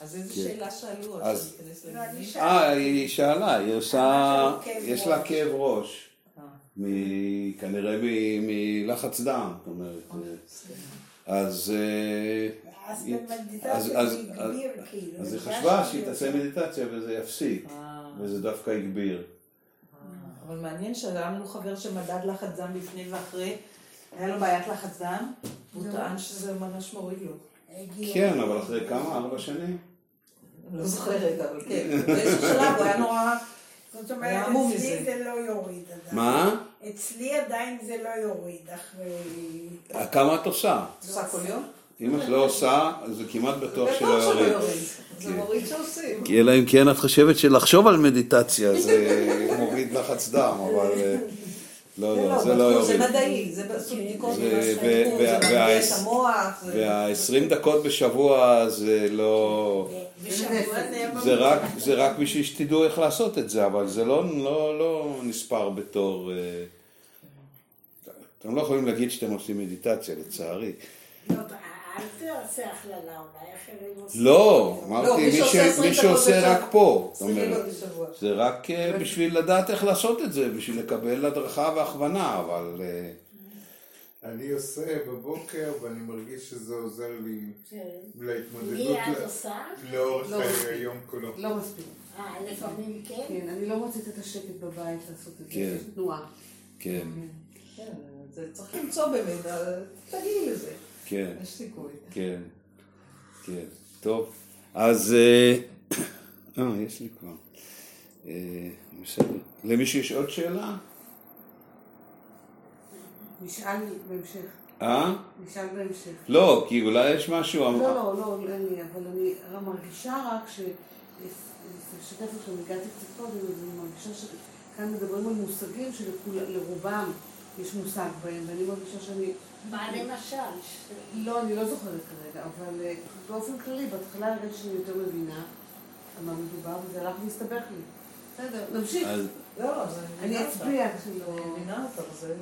אז איזה כן. שאלה שאלו? אז-. אה, היא שאלה, היא עושה, יש לה. כאב ראש, אה, כנראה מלחץ דם, זאת אומרת, אה, אז אה, אז היא- במדיטציה אז- זה אז- הגביר, כאילו. אז היא הרגשתי חשבה שהיא. תעשה מדיטציה וזה יפסיק, וזה דווקא הגביר. אבל מעניין שהיה לנו חבר שמדד לחץ דם לפני ואחרי, היה לו בעיית לחץ דם, והוא נו. טען שזה ממש מוריד לו. כן, אבל אחרי כמה? ארבע שנים? לא זוכרת, אבל כן. באיזשהו שלב הוא היה נורא... זאת אומרת, אצלי. זה לא יוריד עדיין. מה? אצלי עדיין זה לא יוריד אחרי... כמה את עושה? עושה כל יום? אם את לא עושה, זה כמעט בטוח שלא יוריד. יוריד. זה כן. מוריד שעושים. כי אלא אם כן את חושבת שלחשוב על מדיטציה זה מוריד לחץ דם, אבל אה, לא, לא, זה לא בדקו, זה יוריד. מדעי, זה עשו בדיקות, זה- מרגיע וה- את המוח. זה- וה-20 דקות בשבוע זה לא... זה. רק, בשביל שתדעו איך לעשות את זה, אבל זה לא, לא, לא נספר בתור... אה, אתם לא יכולים להגיד שאתם עושים מדיטציה, לצערי. לא, אל תעשה הכללה, אולי אחרים עושים. לא, לא, אמרתי מי מי שעושה ש- 20 מי דקות שעושה בשבוע. רק פה. זאת 20 אומרת. זה רק אה, בשביל לדעת איך לעשות את זה, בשביל לקבל הדרכה והכוונה, אבל... אה, אני עושה בבוקר ואני מרגיש שזה עוזר לי כן. להתמודדות מי את עושה? לאורך לא. היום כולו. לא מספיק. אה, לפעמים כן? כן, אני לא מוצאת את השקט בבית לעשות את זה. כן. יש תנועה. כן, כן, זה צריך למצוא באמת, אה, תגיעי לזה, כן, יש סיכוי. כן, כן. טוב, אז... אה, אה, יש לי כבר. אה, בסדר. למישהו יש עוד שאלה? נשאל בהמשך. אה? נשאל בהמשך. לא, כי אולי יש משהו... לא, לא, לא, אין לי, אבל אני מרגישה רק ש... לשתף לכם, הגעתי קצת קודם, אני מרגישה שכאן מדברים על מושגים שלרובם יש מושג בהם, ואני מרגישה שאני... מה למשל? לא, אני לא זוכרת כרגע, אבל אה, באופן כללי, בהתחלה הרגשתי שאני יותר מבינה על מה מדובר, וזה הלך והסתבך לי. בסדר, נמשיך. לא, לא, אני. אצביע.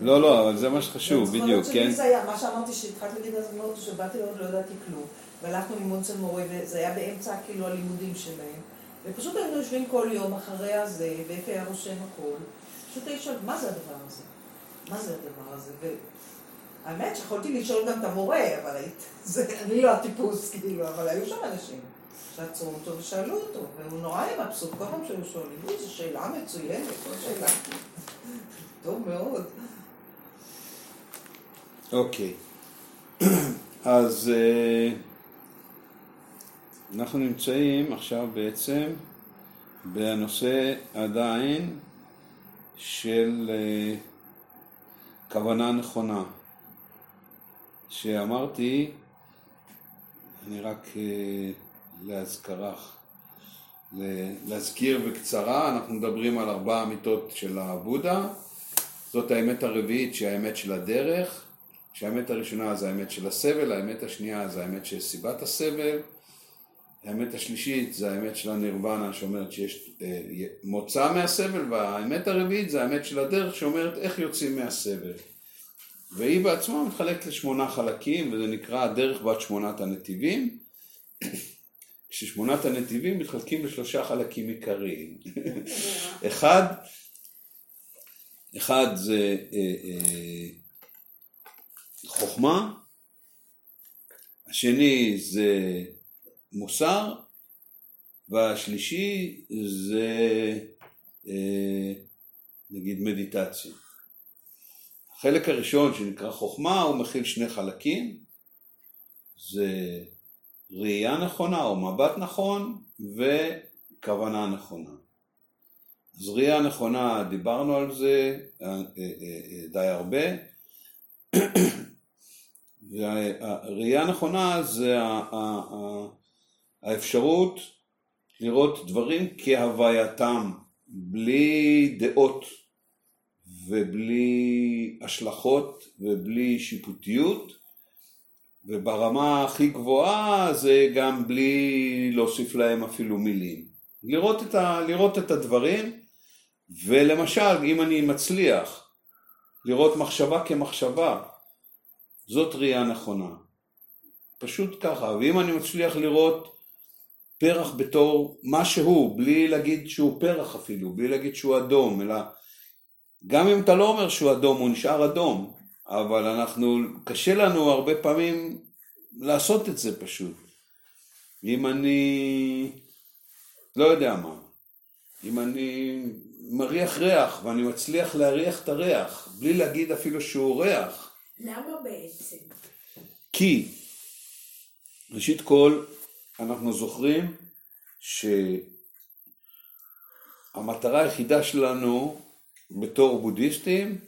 לא, לא, אבל זה מה שחשוב, בדיוק, כן? מה שאמרתי שהתחלת להגיד אז מאוד, שבאתי עוד לא ידעתי כלום, והלכנו ללמוד אצל מורה, וזה היה באמצע כאילו הלימודים שלהם, ופשוט היינו יושבים כל יום אחרי הזה, ואיפה היה רושם הכל, פשוט הייתי שואלת, מה זה הדבר הזה? מה זה הדבר הזה? והאמת שיכולתי לשאול גם את המורה, אבל היית, זה, אני לא הטיפוס, כאילו, אבל היו שם אנשים שעצרו אותו ושאלו אותו, והוא נורא היה מבסוט, כל פעם שהיו שואלים, זו שאלה מצוינת, כל שאלה. טוב מאוד. אוקיי. אז אה, אנחנו נמצאים עכשיו בעצם בנושא עדיין של אה, כוונה נכונה. שאמרתי, אני רק אה, להזכרך, להזכיר בקצרה, אנחנו מדברים על ארבע אמיתות של הבודה. זאת האמת הרביעית שהיא האמת של הדרך, שהאמת הראשונה זה האמת של הסבל, האמת השנייה זה האמת של סיבת הסבל, האמת השלישית זה האמת של הנירוונה שאומרת שיש אה, מוצא מהסבל, והאמת הרביעית זה האמת של הדרך שאומרת איך יוצאים מהסבל. והיא בעצמה מתחלקת לשמונה חלקים, וזה נקרא הדרך בת שמונת הנתיבים, כששמונת הנתיבים מתחלקים לשלושה חלקים עיקריים. אחד, אחד זה אה, אה, חוכמה, השני זה מוסר, והשלישי זה אה, נגיד מדיטציה. החלק הראשון שנקרא חוכמה הוא מכיל שני חלקים, זה ראייה נכונה או מבט נכון וכוונה נכונה. אז ראייה נכונה, דיברנו על זה אה, אה, די הרבה. והראייה נכונה זה האפשרות לראות דברים כהווייתם, בלי דעות ובלי השלכות ובלי שיפוטיות, וברמה הכי גבוהה זה גם בלי להוסיף להם אפילו מילים. לראות את, ה, לראות את הדברים, ולמשל אם אני מצליח לראות מחשבה כמחשבה, זאת ראייה נכונה. פשוט ככה, ואם אני מצליח לראות פרח בתור מה שהוא, בלי להגיד שהוא פרח אפילו, בלי להגיד שהוא אדום, אלא גם אם אתה לא אומר שהוא אדום, הוא נשאר אדום, אבל אנחנו, קשה לנו הרבה פעמים לעשות את זה פשוט. אם אני, לא יודע מה, אם אני מריח ריח ואני מצליח להריח את הריח, בלי להגיד אפילו שהוא ריח, למה בעצם? כי ראשית כל אנחנו זוכרים שהמטרה היחידה שלנו בתור בודהיסטים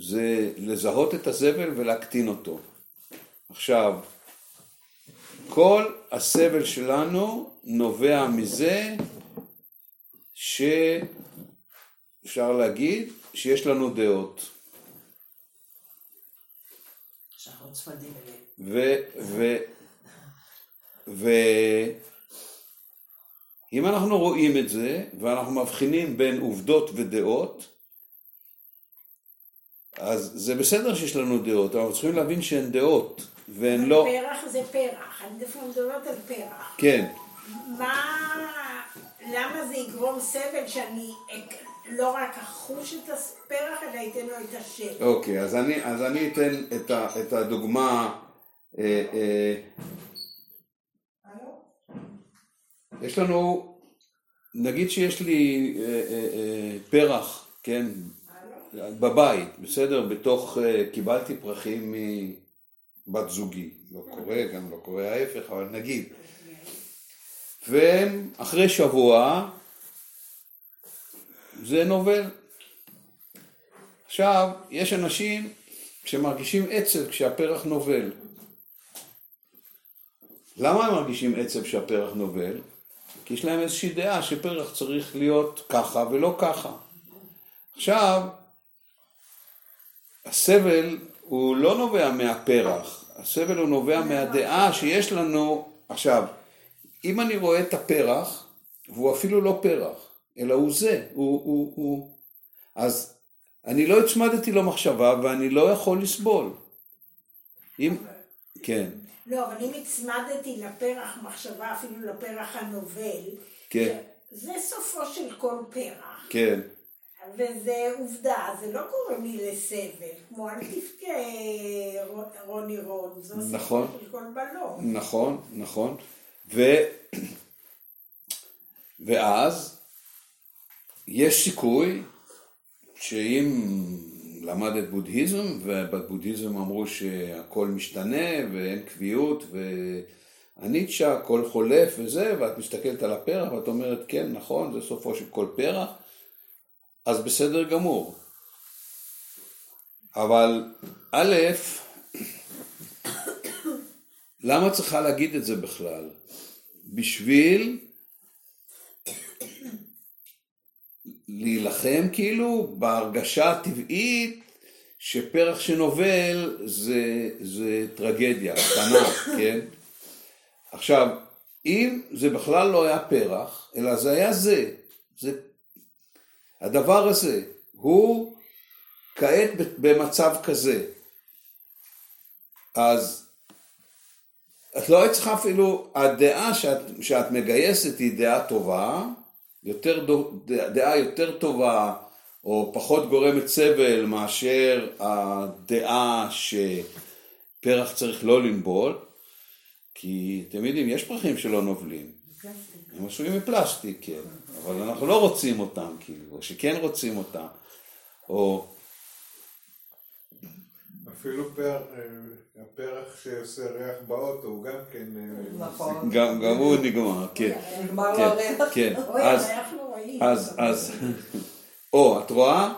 זה לזהות את הזבל ולהקטין אותו. עכשיו, כל הסבל שלנו נובע מזה שאפשר להגיד שיש לנו דעות. ו... ו... ו... אם אנחנו רואים את זה, ואנחנו מבחינים בין עובדות ודעות, אז זה בסדר שיש לנו דעות, אבל אנחנו צריכים להבין שהן דעות, והן לא... פרח זה פרח, אני דווקא מדברת על פרח. כן, מה, למה זה יגרום סבל שאני לא רק אחוש את הפרח, אלא אתן לו את השם? אוקיי, אז אני, אז אני אתן את, ה, את הדוגמה, אה, אה, יש לנו, נגיד שיש לי אה, אה, אה, פרח, כן, בבית, בסדר? בתוך, אה, קיבלתי פרחים מבת זוגי, לא קורה, גם לא קורה ההפך, אבל נגיד. ואחרי שבוע זה נובל. עכשיו, יש אנשים שמרגישים עצב כשהפרח נובל. למה הם מרגישים עצב כשהפרח נובל? כי יש להם איזושהי דעה שפרח צריך להיות ככה ולא ככה. עכשיו, הסבל הוא לא נובע מהפרח, הסבל הוא נובע מהדעה שיש לנו, עכשיו, אם אני רואה את הפרח, והוא אפילו לא פרח, אלא הוא זה, הוא, הוא, הוא, אז אני לא הצמדתי לו מחשבה ואני לא יכול לסבול. אם, כן, לא, אבל אם הצמדתי לפרח מחשבה, אפילו לפרח הנובל, כן. זה סופו של כל פרח. כן, וזה עובדה, זה לא גורם לי לסבל, כמו אל תבכה רוני רון, זו נכון. סופו של כל בלון. נכון, נכון. ו... ואז יש סיכוי שאם למדת בודהיזם, ובבודהיזם אמרו שהכל משתנה ואין קביעות והניטשה, הכל חולף וזה, ואת מסתכלת על הפרח ואת אומרת כן, נכון, זה סופו של כל פרח, אז בסדר גמור. אבל א', למה צריכה להגיד את זה בכלל? בשביל להילחם כאילו בהרגשה הטבעית שפרח שנובל זה, זה טרגדיה, קטנה, כן? עכשיו, אם זה בכלל לא היה פרח, אלא זה היה זה, זה הדבר הזה, הוא כעת במצב כזה, אז את לא היית צריכה אפילו, הדעה שאת, שאת מגייסת היא דעה טובה, יותר, דעה יותר טובה או פחות גורמת סבל מאשר הדעה שפרח צריך לא לנבול, כי אתם יודעים, יש פרחים שלא נובלים, הם עשויים מפלסטיק, כן, אבל אנחנו לא רוצים אותם, כאילו, או שכן רוצים אותם, או אפילו פר, אה, הפרח שעושה ריח באוטו הוא גם כן... אה, נכון. גם, גם הוא נגמר, כן, נגמר לו כן, הריח. כן, אוי, אז. אז, אז, או, את רואה?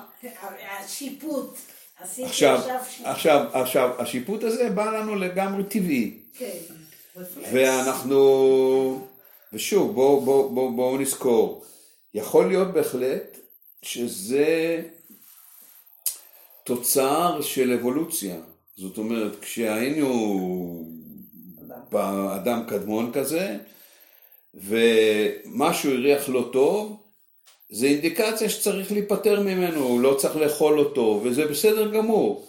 השיפוט. עכשיו, עכשיו שיפוט. עכשיו, עכשיו, השיפוט הזה בא לנו לגמרי טבעי, כן. ואנחנו, ושוב, בואו בוא, בוא, בוא נזכור, יכול להיות בהחלט שזה תוצר של אבולוציה, זאת אומרת, כשהיינו באדם קדמון כזה, ומשהו הריח לא טוב, זה אינדיקציה שצריך להיפטר ממנו, הוא לא צריך לאכול אותו, וזה בסדר גמור.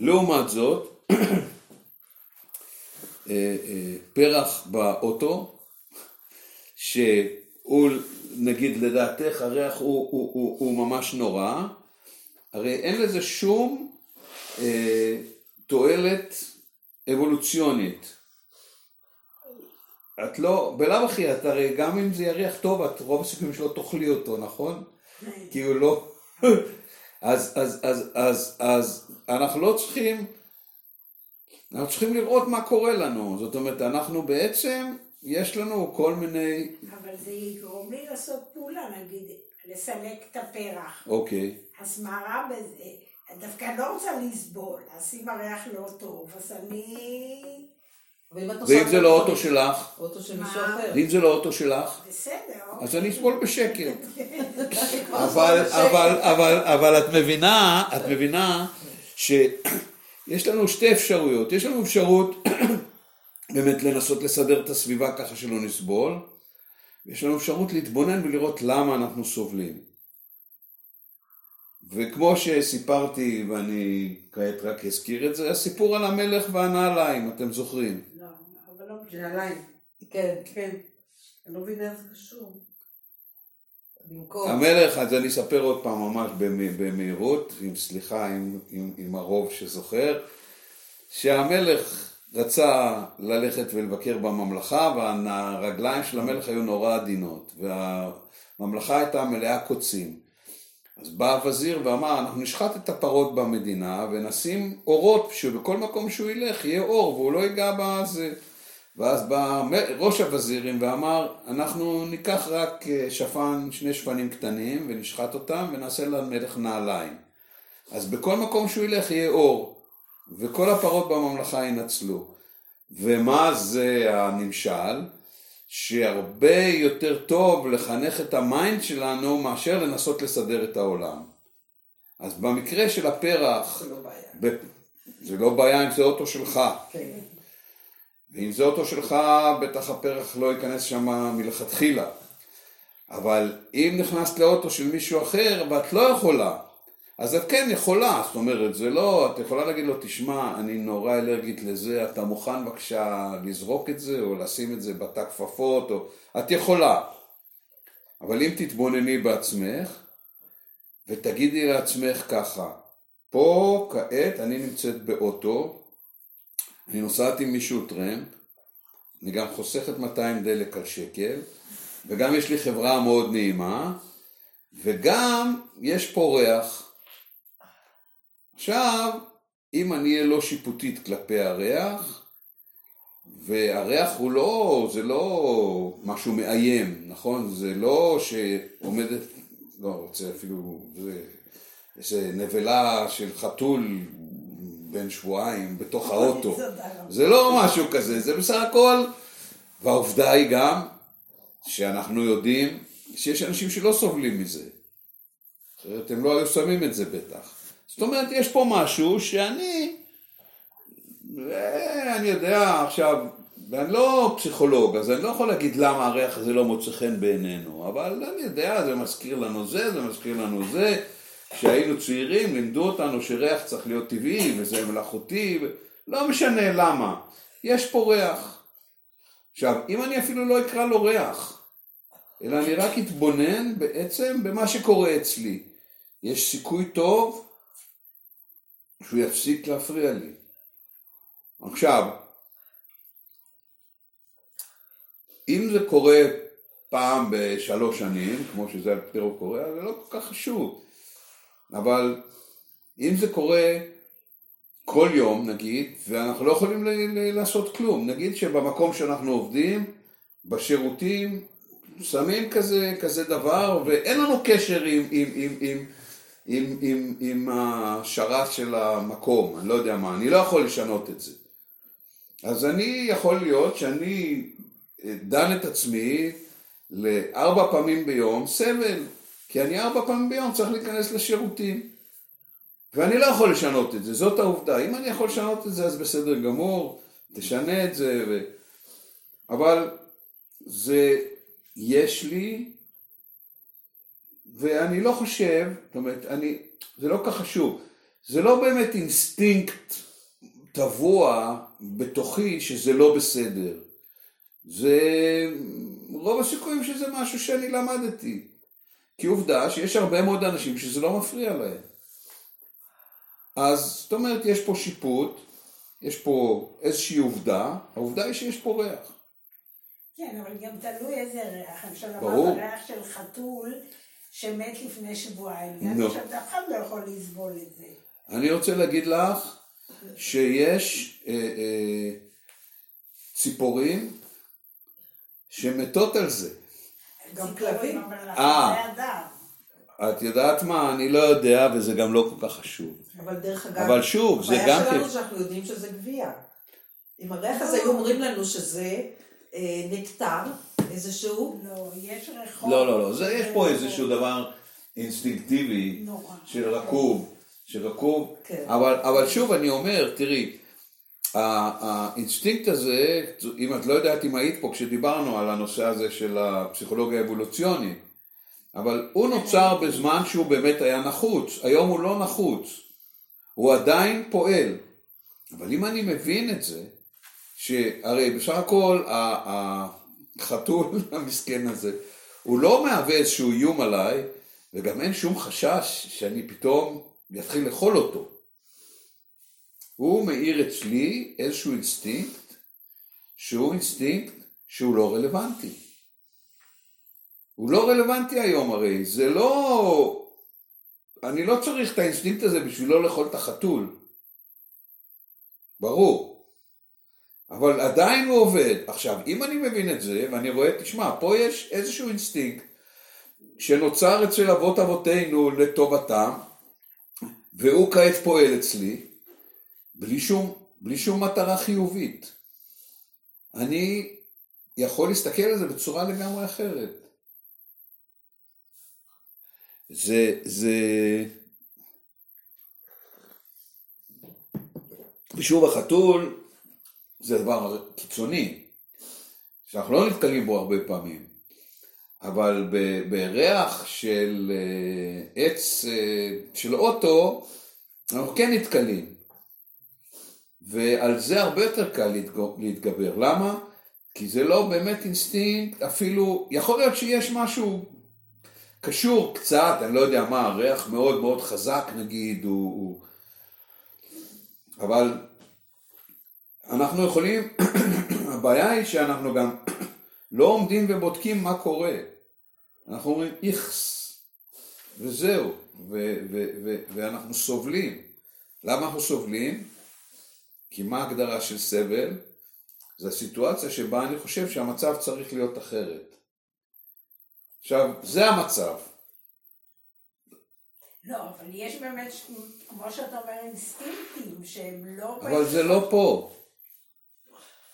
לעומת זאת, אה, אה, פרח באוטו, שהוא, נגיד לדעתך, הריח הוא, הוא, הוא, הוא ממש נורא, הרי אין לזה שום אה, תועלת אבולוציונית. את לא, בלאו הכי, את הרי גם אם זה יריח טוב, את רוב הסיכויים שלא תאכלי אותו, נכון? כי הוא לא... אז, אז, אז, אז, אז אנחנו לא צריכים, אנחנו צריכים לראות מה קורה לנו. זאת אומרת, אנחנו בעצם, יש לנו כל מיני... אבל זה יגרום לי לעשות נגיד, לסלק את הפרח. אוקיי. אז מה רע בזה? דווקא לא רוצה לסבול, אז אם הריח לא טוב, אז אני... ואם זה לא אוטו שלך, אוטו של מישהו? אחר. ואם זה לא אוטו שלך, בסדר. אז אני אסבול בשקט. כבר אבל, בשקט. אבל, אבל, אבל את מבינה, את מבינה שיש לנו שתי אפשרויות. יש לנו אפשרות באמת לנסות לסדר את הסביבה ככה שלא נסבול, ויש לנו אפשרות להתבונן ולראות למה אנחנו סובלים. וכמו שסיפרתי, ואני כעת רק אזכיר את זה, הסיפור על המלך והנעליים, אתם זוכרים. לא, אבל לא. נעליים. כן, כן. אני לא מבינה איך זה קשור. במקום. המלך, אז אני אספר עוד פעם ממש במ- במהירות, עם סליחה, עם, עם, עם הרוב שזוכר, שהמלך רצה ללכת ולבקר בממלכה, והרגליים של המלך היו נורא עדינות, והממלכה הייתה מלאה קוצים. אז בא הווזיר ואמר, אנחנו נשחט את הפרות במדינה ונשים אורות, שבכל מקום שהוא ילך יהיה אור והוא לא ייגע בזה. ואז בא ראש הווזירים ואמר, אנחנו ניקח רק אה, שפן, שני שפנים קטנים ונשחט אותם ונעשה למלך נעליים. אז בכל מקום שהוא ילך יהיה אור, וכל הפרות בממלכה ינצלו. ומה זה הנמשל? שהרבה יותר טוב לחנך את ה mind שלנו מאשר לנסות לסדר את העולם. אז במקרה של הפרח, זה לא בעיה. ב- זה לא בעיה אם זה אוטו שלך. כן. ואם זה אוטו שלך, בטח הפרח לא ייכנס שם מלכתחילה. אבל אם נכנסת לאוטו של מישהו אחר ואת לא יכולה, אז את כן יכולה, זאת אומרת, זה לא, את יכולה להגיד לו, תשמע, אני נורא אלרגית לזה, אתה מוכן בבקשה לזרוק את זה, או לשים את זה בתא כפפות, או... את יכולה. אבל אם תתבונני בעצמך, ותגידי לעצמך ככה, פה כעת אני נמצאת באוטו, אני נוסעת עם מישהו טרמפ, אני גם חוסכת 200 דלק על שקל, וגם יש לי חברה מאוד נעימה, וגם יש פה ריח. עכשיו, אם אני אהיה לא שיפוטית כלפי הריח, והריח הוא לא, זה לא משהו מאיים, נכון? זה לא שעומדת, לא רוצה אפילו, זה איזה נבלה של חתול בן שבועיים בתוך האוטו. זה לא משהו כזה, זה בסך הכל, והעובדה היא גם שאנחנו יודעים שיש אנשים שלא סובלים מזה. אחרת הם לא היו שמים את זה בטח. זאת אומרת, יש פה משהו שאני, אה, אני יודע עכשיו, ואני לא פסיכולוג, אז אני לא יכול להגיד למה הריח הזה לא מוצא חן בעינינו, אבל אני יודע, זה מזכיר לנו זה, זה מזכיר לנו זה. כשהיינו צעירים לימדו אותנו שריח צריך להיות טבעי וזה מלאכותי, ו- לא משנה למה, יש פה ריח. עכשיו, אם אני אפילו לא אקרא לו ריח, אלא אני רק אתבונן בעצם במה שקורה אצלי, יש סיכוי טוב שהוא יפסיק להפריע לי. עכשיו, אם זה קורה פעם בשלוש שנים, כמו שזה על פטירו קורה, אז זה לא כל כך חשוב. אבל אם זה קורה כל יום נגיד, ואנחנו לא יכולים לעשות כלום, נגיד שבמקום שאנחנו עובדים, בשירותים, שמים כזה, כזה דבר, ואין לנו קשר עם, עם, עם, עם, עם, עם, עם השרת של המקום, אני לא יודע מה, אני לא יכול לשנות את זה. אז אני, יכול להיות שאני דן את עצמי לארבע פעמים ביום סבל, כי אני ארבע פעמים ביום צריך להיכנס לשירותים. ואני לא יכול לשנות את זה, זאת העובדה. אם אני יכול לשנות את זה, אז בסדר גמור, תשנה את זה. ו... אבל זה, יש לי, ואני לא חושב, זאת אומרת, אני, זה לא כך חשוב, זה לא באמת אינסטינקט טבוע בתוכי שזה לא בסדר. זה רוב הסיכויים שזה משהו שאני למדתי. כי עובדה שיש הרבה מאוד אנשים שזה לא מפריע להם. אז זאת אומרת, יש פה שיפוט, יש פה איזושהי עובדה, העובדה היא שיש פה ריח. כן, אבל גם תלוי איזה ריח. עכשיו. אמרת ריח של חתול שמת לפני שבועיים. נו. עכשיו אף אחד לא יכול לסבול את זה. אני רוצה להגיד לך שיש אה, אה, ציפורים שמתות על זה. גם כלבים. אבל אה. את יודעת מה? אני לא יודע וזה גם לא כל כך חשוב. אבל דרך אגב, אבל שוב, זה גם הבעיה שלנו כן- שאנחנו יודעים שזה גבייה. אם הריח הזה היו אומרים לנו שזה אה, נקטר, איזשהו, לא, יש רחוב. לא, לא, לא, זה, יש פה איזשהו דבר אינסטינקטיבי נורא. של רקוב, של רקוב, כן. אבל, אבל שוב אני אומר, תראי, האינסטינקט הזה, אם את לא יודעת אם היית פה כשדיברנו על הנושא הזה של הפסיכולוגיה האבולוציונית, אבל הוא נוצר בזמן שהוא באמת היה נחוץ, היום הוא לא נחוץ, הוא עדיין פועל, אבל אם אני מבין את זה, שהרי בסך הכל החתול המסכן הזה, הוא לא מהווה איזשהו איום עליי, וגם אין שום חשש שאני פתאום אתחיל לאכול אותו. הוא מעיר אצלי איזשהו אינסטינקט, שהוא אינסטינקט שהוא לא רלוונטי. הוא לא רלוונטי היום הרי, זה לא... אני לא צריך את האינסטינקט הזה בשביל לא לאכול את החתול. ברור. אבל עדיין הוא עובד. עכשיו, אם אני מבין את זה, ואני רואה, תשמע, פה יש איזשהו אינסטינקט שנוצר אצל אבות אבותינו לטובתם, והוא כעת פועל אצלי, בלי שום, בלי שום מטרה חיובית. אני יכול להסתכל על זה בצורה לגמרי אחרת. זה, זה... ושוב החתול זה דבר קיצוני, שאנחנו לא נתקלים בו הרבה פעמים, אבל בריח של אה, עץ אה, של אוטו, אנחנו כן נתקלים. ועל זה הרבה יותר קל להתגבר. למה? כי זה לא באמת אינסטינקט, אפילו, יכול להיות שיש משהו קשור קצת, אני לא יודע מה, ריח מאוד מאוד חזק נגיד, הוא, הוא... אבל אנחנו יכולים, הבעיה היא שאנחנו גם לא עומדים ובודקים מה קורה. אנחנו אומרים איכס, וזהו, ו- ו- ו- ואנחנו סובלים. למה אנחנו סובלים? כי מה ההגדרה של סבל? זו הסיטואציה שבה אני חושב שהמצב צריך להיות אחרת. עכשיו, זה המצב. לא, אבל יש באמת, כמו שאתה אומר, אינסטינקטים שהם לא... אבל זה לא פה.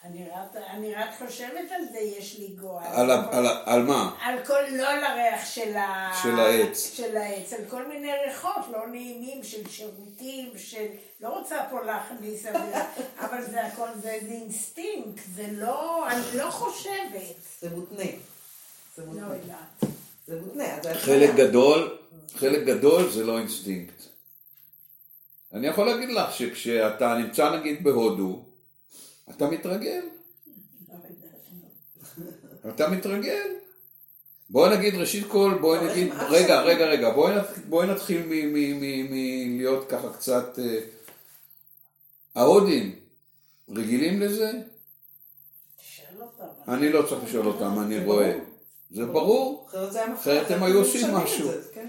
אני רק, חושבת על זה, יש לי גועל. על, על, על מה? על כל, לא על הריח של, ה... של העץ. של העץ, על כל מיני ריחות לא נעימים של שירותים, של... לא רוצה פה להכניס אווירה, אבל זה הכל, זה, זה אינסטינקט, זה לא, אני לא חושבת. זה מותנה. זה לא מותנה. יודעת. זה מותנה. אז זה חלק. גדול, חלק גדול זה לא אינסטינקט. אני יכול להגיד לך שכשאתה נמצא נגיד בהודו, אתה מתרגל. אתה מתרגל. בואי נגיד ראשית כל, בואי נגיד, רגע, רגע, רגע, בואי נתחיל, בואי מלהיות ככה קצת... אה, ההודים רגילים לזה? אני לא צריך לשאול אותם, אני רואה. זה ברור. אחרת הם היו עושים משהו. כן.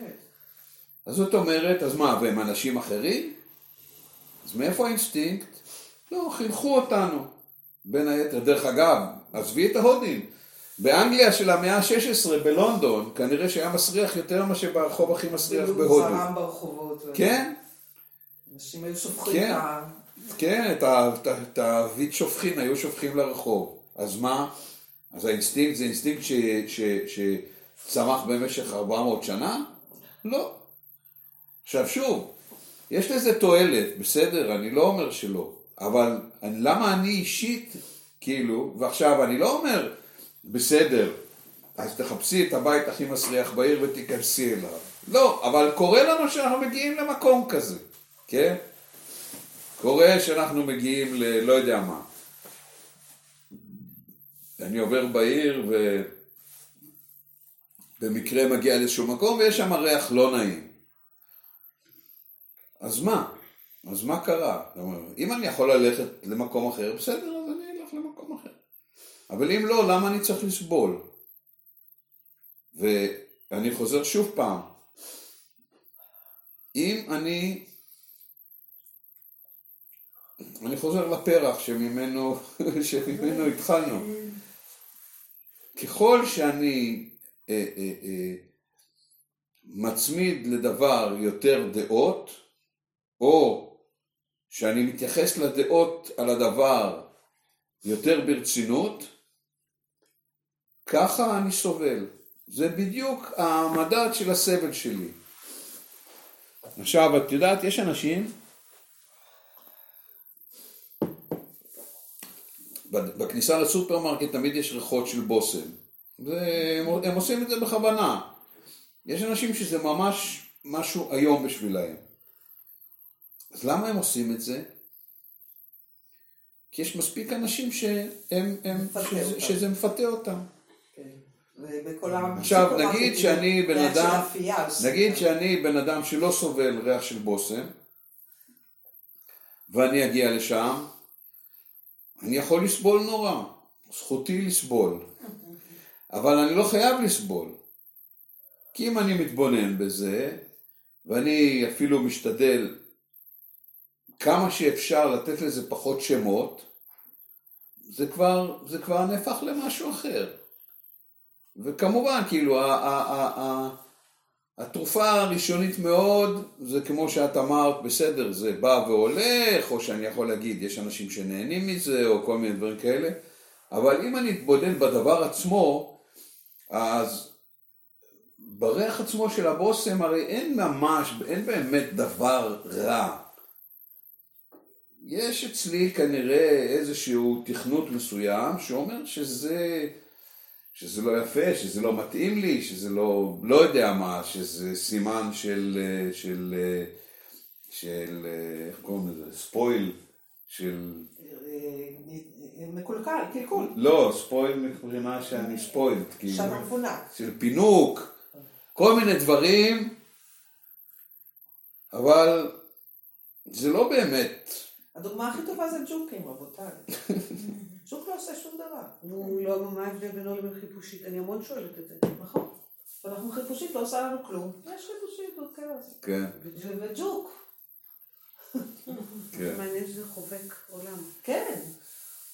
אז זאת אומרת, אז מה, והם אנשים אחרים? אז מאיפה האינסטינקט? לא, חינכו אותנו. בין היתר, דרך אגב, עזבי את ההודים. באנגליה של המאה ה-16, בלונדון, כנראה שהיה מסריח יותר מאשר ברחוב הכי מסריח כאילו בהודו. זרם ברחובות. כן, אנשים היו שופכים כן. את ה... כן, את העביט שופכין, היו שופכים לרחוב. אז מה? אז האינסטינקט זה אינסטינקט ש- ש- שצמח במשך 400 שנה? לא. עכשיו שוב, יש לזה תועלת, בסדר, אני לא אומר שלא, אבל למה אני אישית, כאילו, ועכשיו אני לא אומר, בסדר, אז תחפשי את הבית הכי מסריח בעיר ותיכנסי אליו. לא, אבל קורה לנו שאנחנו מגיעים למקום כזה, כן? קורה שאנחנו מגיעים ל... לא יודע מה. אני עובר בעיר ובמקרה מגיע לאיזשהו מקום ויש שם ריח לא נעים. אז מה? אז מה קרה? אם אני יכול ללכת למקום אחר, בסדר, אז אני אלך למקום אחר. אבל אם לא, למה אני צריך לסבול? ואני חוזר שוב פעם, אם אני, אני חוזר לפרח שממנו, שממנו התחלנו, ככל שאני אה, אה, אה, מצמיד לדבר יותר דעות, או שאני מתייחס לדעות על הדבר יותר ברצינות, ככה אני סובל. זה בדיוק המדד של הסבל שלי. עכשיו, את יודעת, יש אנשים, בכניסה לסופרמרקט תמיד יש ריחות של בושם. זה, הם, הם עושים את זה בכוונה. יש אנשים שזה ממש משהו איום בשבילהם. אז למה הם עושים את זה? כי יש מספיק אנשים שהם, הם, שזה, שזה מפתה אותם. עכשיו, נגיד שאני בן אדם, נגיד שאני בן אדם שלא סובל ריח של בושם, ואני אגיע לשם, אני יכול לסבול נורא, זכותי לסבול, אבל אני לא חייב לסבול. כי אם אני מתבונן בזה, ואני אפילו משתדל כמה שאפשר לתת לזה פחות שמות, זה כבר, זה כבר נהפך למשהו אחר. וכמובן, כאילו, ה- ה- ה- ה- התרופה הראשונית מאוד, זה כמו שאת אמרת, בסדר, זה בא והולך, או שאני יכול להגיד, יש אנשים שנהנים מזה, או כל מיני דברים כאלה, אבל אם אני אתבודד בדבר עצמו, אז בריח עצמו של הבושם הרי אין ממש, אין באמת דבר רע. יש אצלי כנראה איזשהו תכנות מסוים שאומר שזה, שזה לא יפה, שזה לא מתאים לי, שזה לא, לא יודע מה, שזה סימן של, של, של, איך קוראים לזה, spoil, של... מקולקל, קלקול. לא, spoil מבחינה שאני spoiled, כאילו. של פינוק, כל מיני דברים, אבל זה לא באמת. הדוגמה הכי טובה זה ג'וקים, רבותיי. ג'וק לא עושה שום דבר. הוא לא, מה ההבדל בינו לבין חיפושית? אני המון שואלת את זה. נכון. ואנחנו חיפושית לא עושה לנו כלום. יש חיפושית, עוד כזה. כן, וג'וק. כן. מעניין שזה חובק עולם. כן.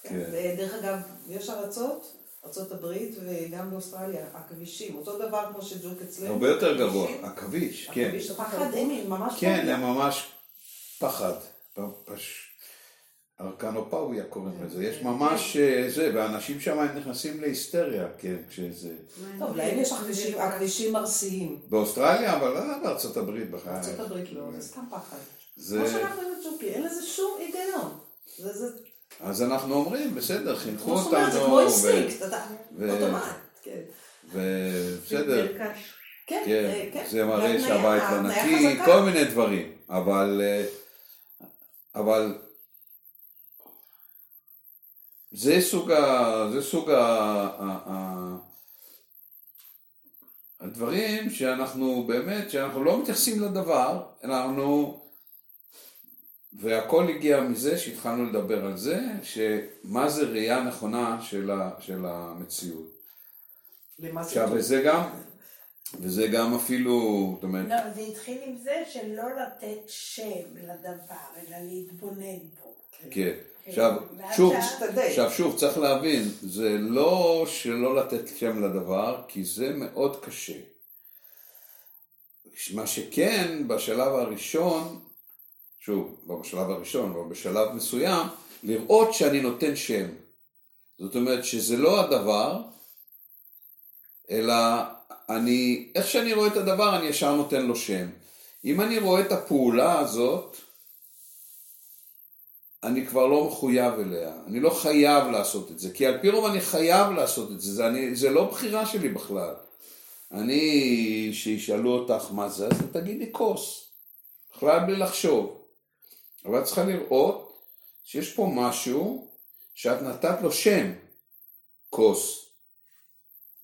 כן. דרך אגב, יש ארצות, ארצות הברית וגם באוסטרליה, הכבישים, אותו דבר כמו שג'וק אצלנו. הרבה יותר גרוע, עכביש, כן. הכביש פחד אימים, ממש כן, פחד. הם ממש פחד. פש- ארכנופוביה קוראים לזה. יש ממש אה, זה, ואנשים שם הם נכנסים להיסטריה, כן, כשזה... טוב, להם יש העכבישים- העכבישים ארסיים. באוסטרליה, אבל לא בארצות הברית בכלל. ארצות הברית לא, זה סתם פחד. זה... כמו שאנחנו עם הג'וקים, אין לזה שום היגיון. זה, זה, אז אנחנו אומרים, בסדר, חינכו אומר, זה כמו אותנו, אינסטינקט, אתה ו- אוטומט, כן. ובסדר. כן, כן, אה, כן. זה מראה שהבית לא נקי. כל מיני דברים, אבל, אבל זה סוג ה... זה סוג ה... ה- ה- הדברים שאנחנו באמת, שאנחנו לא מתייחסים לדבר, אנחנו, והכל הגיע מזה שהתחלנו לדבר על זה, שמה זה ראייה נכונה של, ה, של המציאות. למה זה עכשיו? וזה גם, וזה גם אפילו, זאת אומרת, לא, זה התחיל עם זה שלא לתת שם לדבר, אלא להתבונן בו. כן. עכשיו, שוב. עכשיו שוב, צריך להבין, זה לא שלא לתת שם לדבר, כי זה מאוד קשה. מה שכן, בשלב הראשון, שוב, לא בשלב הראשון, אבל בשלב מסוים, לראות שאני נותן שם. זאת אומרת שזה לא הדבר, אלא אני, איך שאני רואה את הדבר, אני ישר נותן לו שם. אם אני רואה את הפעולה הזאת, אני כבר לא מחויב אליה, אני לא חייב לעשות את זה, כי על פי רוב אני חייב לעשות את זה, זה, אני, זה לא בחירה שלי בכלל. אני, שישאלו אותך מה זה, אז תגידי כוס, בכלל בלי לחשוב. אבל את צריכה לראות שיש פה משהו שאת נתת לו שם. כוס.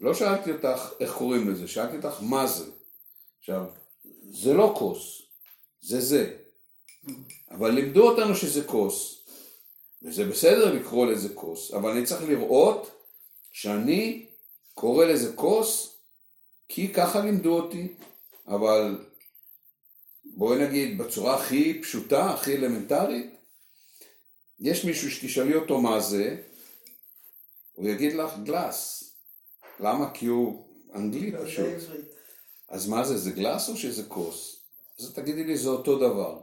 לא שאלתי אותך איך קוראים לזה, שאלתי אותך מה זה. עכשיו, זה לא כוס, זה זה. אבל לימדו אותנו שזה כוס, וזה בסדר לקרוא לזה כוס, אבל אני צריך לראות שאני קורא לזה כוס כי ככה לימדו אותי, אבל בואי נגיד בצורה הכי פשוטה, הכי אלמנטרית, יש מישהו שתשאלי אותו מה זה, הוא יגיד לך גלאס. למה? כי הוא אנגלי לא, פשוט. אז מה זה, זה גלאס או שזה כוס? אז תגידי לי, זה אותו דבר.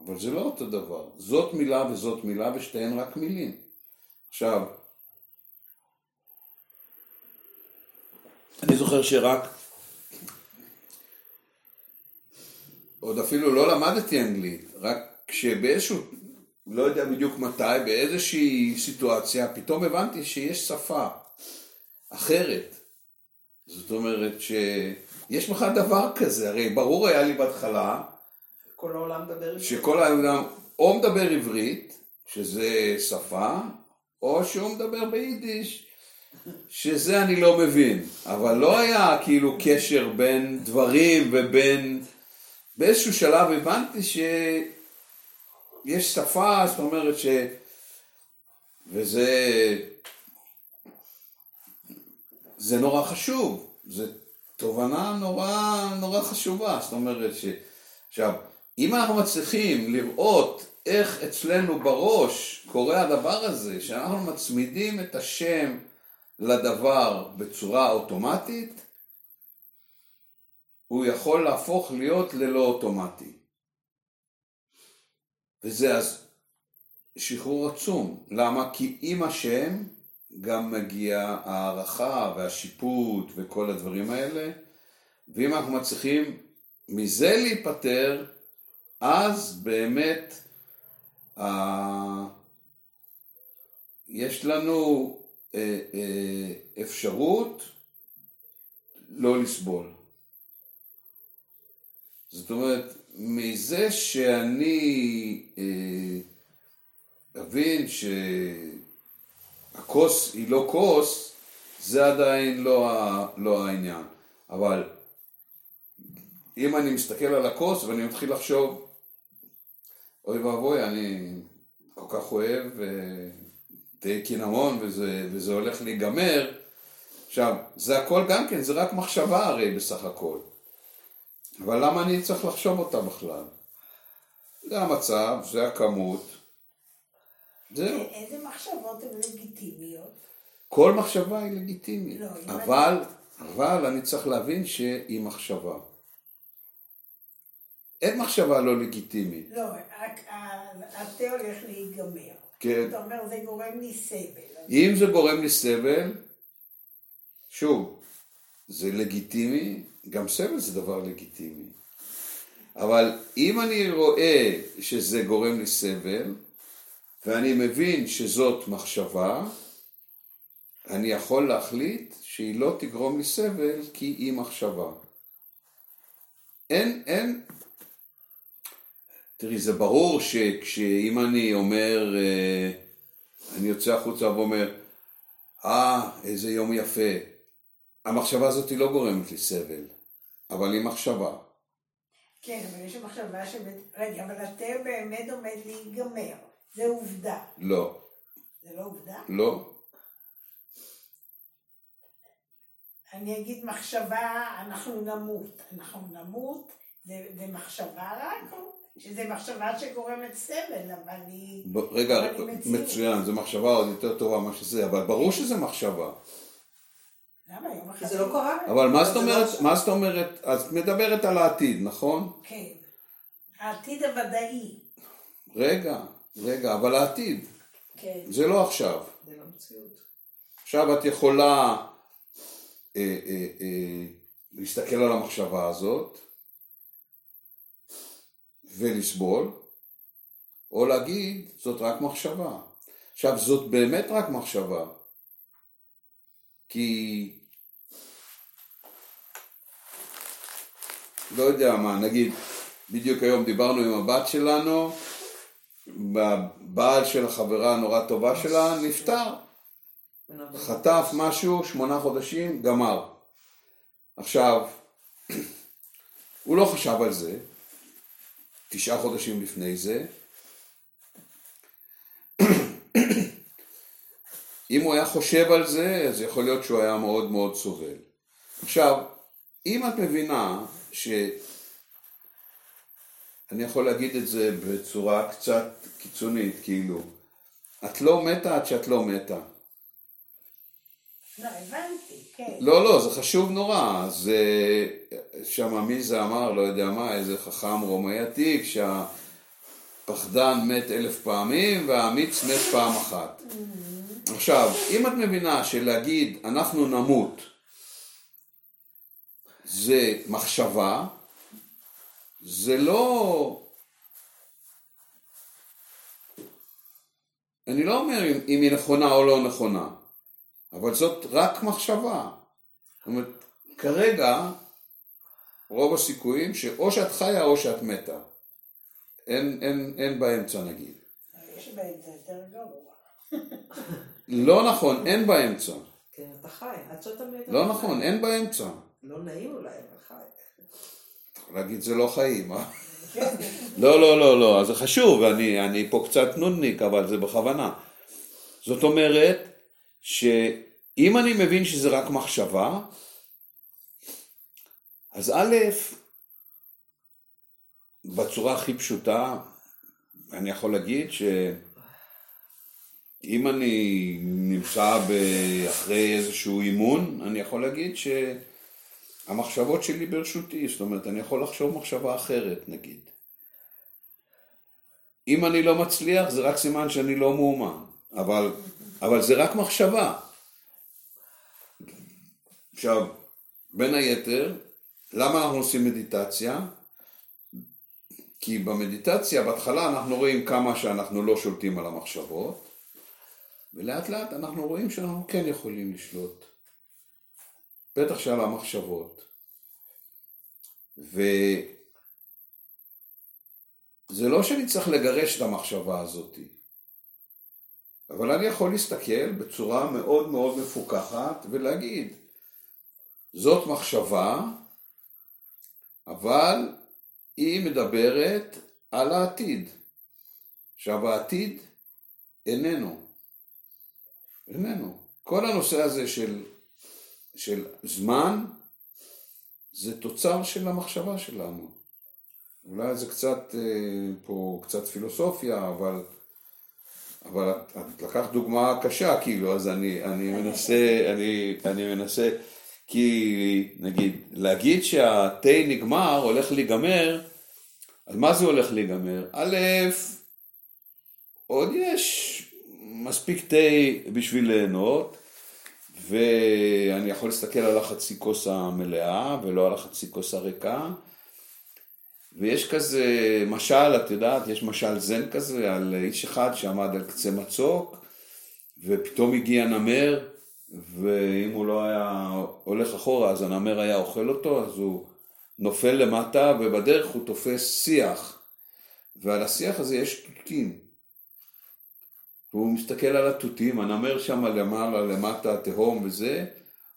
אבל זה לא אותו דבר. זאת מילה וזאת מילה ושתיהן רק מילים. עכשיו, אני זוכר שרק, עוד אפילו לא למדתי אנגלית, רק כשבאיזשהו, לא יודע בדיוק מתי, באיזושהי סיטואציה, פתאום הבנתי שיש שפה אחרת. זאת אומרת שיש בכלל דבר כזה, הרי ברור היה לי בהתחלה כל העולם מדבר עברית. שכל העולם או מדבר עברית, שזה שפה, או שהוא מדבר ביידיש, שזה אני לא מבין. אבל לא היה כאילו קשר בין דברים ובין... באיזשהו שלב הבנתי שיש שפה, זאת אומרת ש... וזה... זה נורא חשוב, זו תובנה נורא נורא חשובה, זאת אומרת ש... עכשיו, אם אנחנו מצליחים לראות איך אצלנו בראש קורה הדבר הזה, שאנחנו מצמידים את השם לדבר בצורה אוטומטית, הוא יכול להפוך להיות ללא אוטומטי. וזה אז שחרור עצום. למה? כי עם השם גם מגיע הערכה והשיפוט וכל הדברים האלה, ואם אנחנו מצליחים מזה להיפטר, אז באמת אה, יש לנו אה, אה, אפשרות לא לסבול. זאת אומרת, מזה שאני אה, אבין שהכוס היא לא כוס, זה עדיין לא, ה, לא העניין. אבל אם אני מסתכל על הכוס ואני מתחיל לחשוב, אוי ואבוי, אני כל כך אוהב אה, תה קינמון וזה, וזה הולך להיגמר, עכשיו, זה הכל גם כן, זה רק מחשבה הרי בסך הכל. אבל למה אני צריך לחשוב אותה בכלל? זה המצב, זה הכמות, זהו. איזה מחשבות הן לגיטימיות? כל מחשבה היא לגיטימית, לא, אבל, אבל אני צריך להבין שהיא מחשבה. אין מחשבה לא לגיטימית. לא, התה הולך להיגמר. כן. אתה אומר, זה גורם לי סבל. אם זה גורם לי סבל, שוב, זה לגיטימי, גם סבל זה דבר לגיטימי. אבל אם אני רואה שזה גורם לי סבל, ואני מבין שזאת מחשבה, אני יכול להחליט שהיא לא תגרום לי סבל כי היא מחשבה. אין, אין, תראי, זה ברור שכשאם אני אומר, אה, אני יוצא החוצה ואומר, אה, איזה יום יפה, המחשבה הזאת לא גורמת לי סבל, אבל היא מחשבה. כן, אבל יש מחשבה ש... רגע, אבל התה באמת עומד להיגמר. זה עובדה. לא, זה לא עובדה? לא, אני אגיד מחשבה, אנחנו נמות. אנחנו נמות, זה, זה מחשבה רק, שזה מחשבה שגורמת סבל, אבל היא... ב- רגע, אבל היא מציאות. מצוין, זו מחשבה עוד יותר טובה ממה שזה, אבל ברור שזה מחשבה. למה יום אחד... זה לא קרה. אבל מה זאת לא אומרת. מה זאת אומרת, את מדברת על העתיד, נכון? כן. העתיד הוודאי. רגע, רגע, אבל העתיד, כן. זה לא עכשיו. זה לא מציאות. עכשיו את יכולה אה, אה, אה, להסתכל על המחשבה הזאת ולסבול, או להגיד, זאת רק מחשבה. עכשיו, זאת באמת רק מחשבה, כי לא יודע מה, נגיד, בדיוק היום דיברנו עם הבת שלנו, הבעל של החברה הנורא טובה שלה נפטר. בן 40. חטף משהו, שמונה חודשים, גמר. עכשיו, הוא לא חשב על זה, תשעה חודשים לפני זה. אם הוא היה חושב על זה, אז יכול להיות שהוא היה מאוד מאוד סובל. עכשיו, אם את מבינה ש... אני יכול להגיד את זה בצורה קצת קיצונית, כאילו, את לא מתה עד שאת לא מתה. לא, הבנתי, כן. לא, לא, זה חשוב נורא. זה, שם מי זה אמר, לא יודע מה, איזה חכם רומאי עתיק, שהפחדן מת אלף פעמים והאמיץ מת פעם אחת. עכשיו, אם את מבינה שלהגיד אנחנו נמות זה מחשבה, זה לא... אני לא אומר אם, אם היא נכונה או לא נכונה. אבל זאת רק מחשבה. זאת אומרת, כרגע רוב הסיכויים שאו שאת חיה או שאת מתה. אין, אין, אין באמצע נגיד. יש באמצע יותר גרוע. לא נכון, אין באמצע. כן, אתה חי, עד שאתה מת. לא נכון. אין באמצע. לא נעים אולי, אבל חי. להגיד זה לא חיים, אה? לא, לא, לא, לא, אז זה חשוב, אני, אני פה קצת נודניק, אבל זה בכוונה. זאת אומרת, שאם אני מבין שזה רק מחשבה, אז א', בצורה הכי פשוטה, אני יכול להגיד שאם אני נמצא אחרי איזשהו אימון, אני יכול להגיד שהמחשבות שלי ברשותי, זאת אומרת, אני יכול לחשוב מחשבה אחרת, נגיד. אם אני לא מצליח, זה רק סימן שאני לא מאומן, אבל, אבל זה רק מחשבה. עכשיו, בין היתר, למה אנחנו עושים מדיטציה? כי במדיטציה, בהתחלה אנחנו רואים כמה שאנחנו לא שולטים על המחשבות, ולאט לאט אנחנו רואים שאנחנו כן יכולים לשלוט. בטח שעל המחשבות. וזה לא שאני צריך לגרש את המחשבה הזאת, אבל אני יכול להסתכל בצורה מאוד מאוד מפוקחת ולהגיד, זאת מחשבה, אבל היא מדברת על העתיד. עכשיו העתיד איננו. איננו. כל הנושא הזה של, של זמן זה תוצר של המחשבה שלנו. אולי זה קצת אה, פה קצת פילוסופיה, אבל, אבל את, את לקחת דוגמה קשה, כאילו, אז אני, אני מנסה, אני, אני מנסה, כי נגיד, להגיד שהתה נגמר, הולך להיגמר, אז מה זה הולך להיגמר? א', עוד יש מספיק תה בשביל ליהנות, ואני יכול להסתכל על החצי כוס המלאה ולא על החצי כוס הריקה. ויש כזה משל, את יודעת, יש משל זן כזה על איש אחד שעמד על קצה מצוק, ופתאום הגיע נמר, ואם הוא לא היה הולך אחורה אז הנמר היה אוכל אותו, אז הוא נופל למטה, ובדרך הוא תופס שיח, ועל השיח הזה יש תותים. והוא מסתכל על התותים, הנמר שם למעלה, למטה, תהום וזה,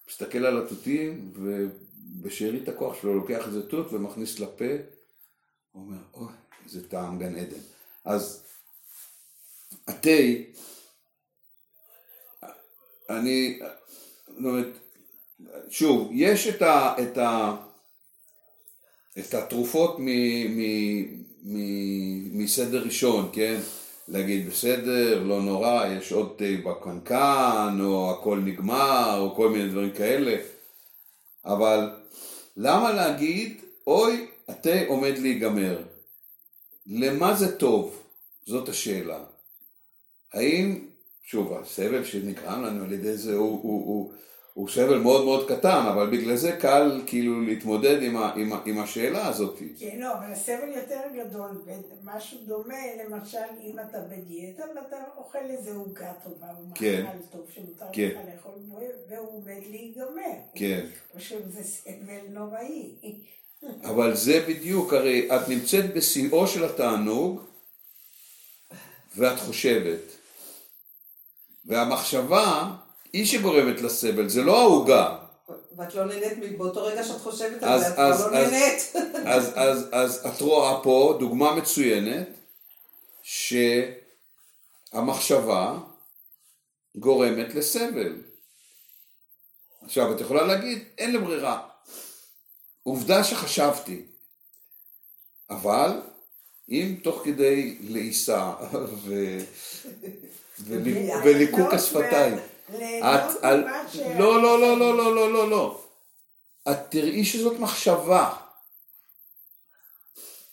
מסתכל על התותים, ובשארית הכוח שלו לוקח איזה תות ומכניס לפה, הוא אומר, אוי, איזה טעם גן עדן. אז התה, אני, זאת אומרת, שוב, יש את, ה, את, ה, את התרופות מ, מ, מ, מסדר ראשון, כן? להגיד בסדר, לא נורא, יש עוד תה בקנקן, או הכל נגמר, או כל מיני דברים כאלה, אבל למה להגיד, אוי, התה עומד להיגמר? למה זה טוב? זאת השאלה. האם, שוב, הסבל שנגרם לנו על ידי זה הוא, הוא, הוא, הוא סבל מאוד מאוד קטן, אבל בגלל זה קל כאילו להתמודד עם, ה, עם, ה, עם השאלה הזאת. כן, לא, אבל הסבל יותר גדול, משהו דומה, למשל, אם אתה בדיאטה ואתה אוכל איזה עוגה טובה, או כן. מאכל טוב שמותר כן. לך לאכול, והוא עומד להיגמר. כן. או שזה סבל נוראי. אבל זה בדיוק, הרי את נמצאת בשיאו של התענוג ואת חושבת. והמחשבה היא שגורמת לסבל, זה לא העוגה. ואת לא נהנית באותו רגע שאת חושבת אז- על זה, את אז- כבר לא אז- נהנית. אז, אז, אז את רואה פה דוגמה מצוינת שהמחשבה גורמת לסבל. עכשיו, את יכולה להגיד, אין לי ברירה. עובדה שחשבתי. אבל אם תוך כדי לעיסה וליקוק השפתיים, את, על... לא, לא, לא, לא, לא, לא, לא, לא. את תראי שזאת מחשבה.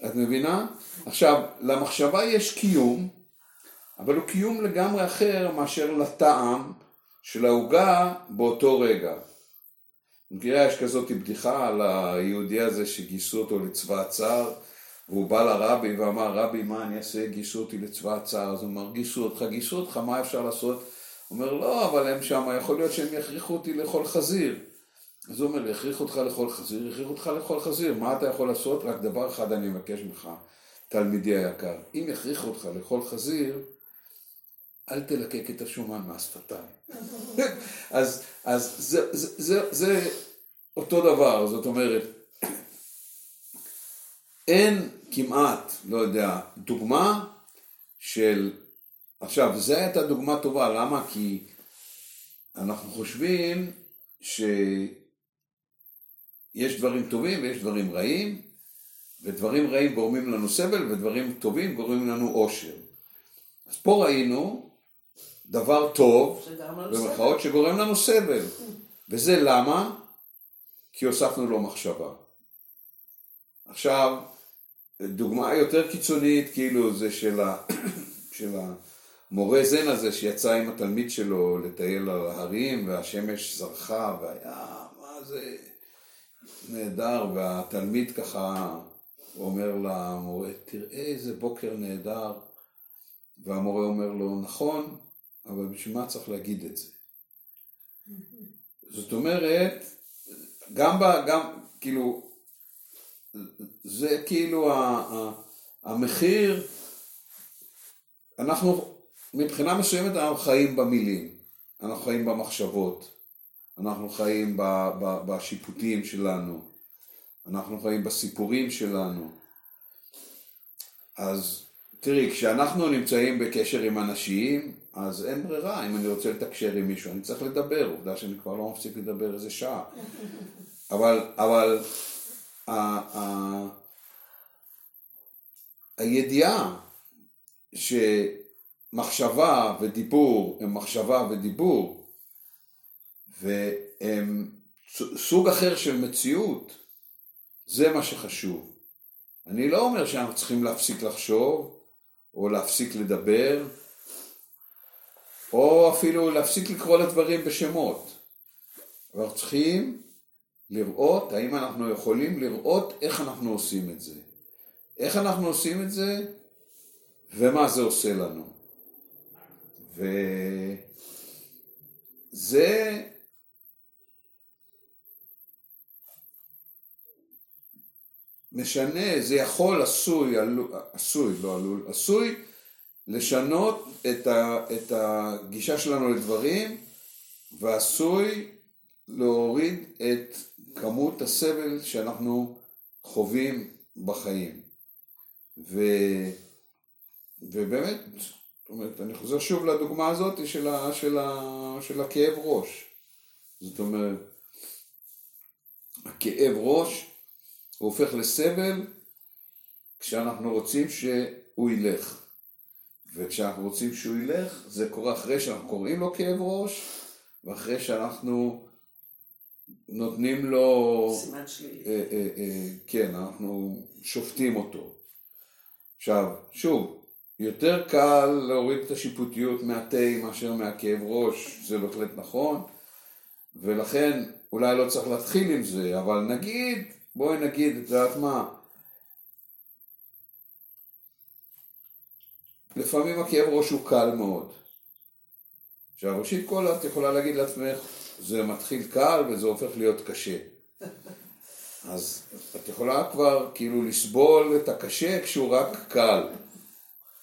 את מבינה? עכשיו, למחשבה יש קיום, אבל הוא קיום לגמרי אחר מאשר לטעם של העוגה באותו רגע. מכירה, יש כזאת בדיחה על היהודי הזה שגייסו אותו לצבא הצאר, והוא בא לרבי ואמר, רבי, מה אני אעשה? גייסו אותי לצבא הצאר. אז הוא אמר, גייסו אותך, גייסו אותך, מה אפשר לעשות? הוא אומר, לא, אבל הם שם, יכול להיות שהם יכריחו אותי לאכול חזיר. אז הוא אומר, יכריחו אותך לאכול חזיר, יכריחו אותך לאכול חזיר, מה אתה יכול לעשות? רק דבר אחד אני מבקש ממך, תלמידי היקר, אם יכריחו אותך לאכול חזיר, אל תלקק את השומן מהשפתיים. אז, אז זה, זה, זה, זה אותו דבר, זאת אומרת, אין כמעט, לא יודע, דוגמה של, עכשיו, זו הייתה דוגמה טובה, למה? כי אנחנו חושבים שיש דברים טובים ויש דברים רעים, ודברים רעים גורמים לנו סבל, ודברים טובים גורמים לנו אושר. אז פה ראינו דבר טוב. במרכאות, שגורם לנו סבל. וזה למה? כי הוספנו לו מחשבה. עכשיו, דוגמה יותר קיצונית, כאילו, זה של, ה... של המורה זן הזה שיצא עם התלמיד שלו לטייל על ההרים, והשמש זרחה, והיה, מה זה נהדר, והתלמיד ככה אומר למורה, תראה איזה בוקר נהדר, והמורה אומר לו, נכון, אבל בשביל מה צריך להגיד את זה? זאת אומרת, גם, ב, גם כאילו, זה כאילו ה, ה, המחיר, אנחנו מבחינה מסוימת אנחנו חיים במילים, אנחנו חיים במחשבות, אנחנו חיים ב, ב, בשיפוטים שלנו, אנחנו חיים בסיפורים שלנו. אז תראי, כשאנחנו נמצאים בקשר עם אנשים, אז אין ברירה, אם אני רוצה לתקשר עם מישהו, אני צריך לדבר, עובדה שאני כבר לא מפסיק לדבר איזה שעה. אבל, אבל, ה, ה, הידיעה שמחשבה ודיבור הם מחשבה ודיבור, והם סוג אחר של מציאות, זה מה שחשוב. אני לא אומר שאנחנו צריכים להפסיק לחשוב, או להפסיק לדבר, או אפילו להפסיק לקרוא לדברים בשמות. אנחנו צריכים לראות, האם אנחנו יכולים לראות איך אנחנו עושים את זה. איך אנחנו עושים את זה, ומה זה עושה לנו. וזה משנה, זה יכול, עשוי, עלול, עשוי, לא עלול, עשוי לשנות את, ה, את הגישה שלנו לדברים, ועשוי להוריד את כמות הסבל שאנחנו חווים בחיים. ו, ובאמת, אומרת, אני חוזר שוב לדוגמה הזאת של, ה, של, ה, של הכאב ראש. זאת אומרת, הכאב ראש הופך לסבל כשאנחנו רוצים שהוא ילך. וכשאנחנו רוצים שהוא ילך, זה קורה אחרי שאנחנו קוראים לו כאב ראש, ואחרי שאנחנו נותנים לו... סימן שלילי. אה, אה, אה, כן, אנחנו שופטים אותו. עכשיו, שוב, יותר קל להוריד את השיפוטיות מהתה מאשר מהכאב ראש, זה בהחלט נכון, ולכן אולי לא צריך להתחיל עם זה, אבל נגיד, בואי נגיד, את יודעת מה, לפעמים הכאב ראש הוא קל מאוד. עכשיו, ראשית כל את יכולה להגיד לעצמך, זה מתחיל קל וזה הופך להיות קשה. אז את יכולה כבר כאילו לסבול את הקשה כשהוא רק קל.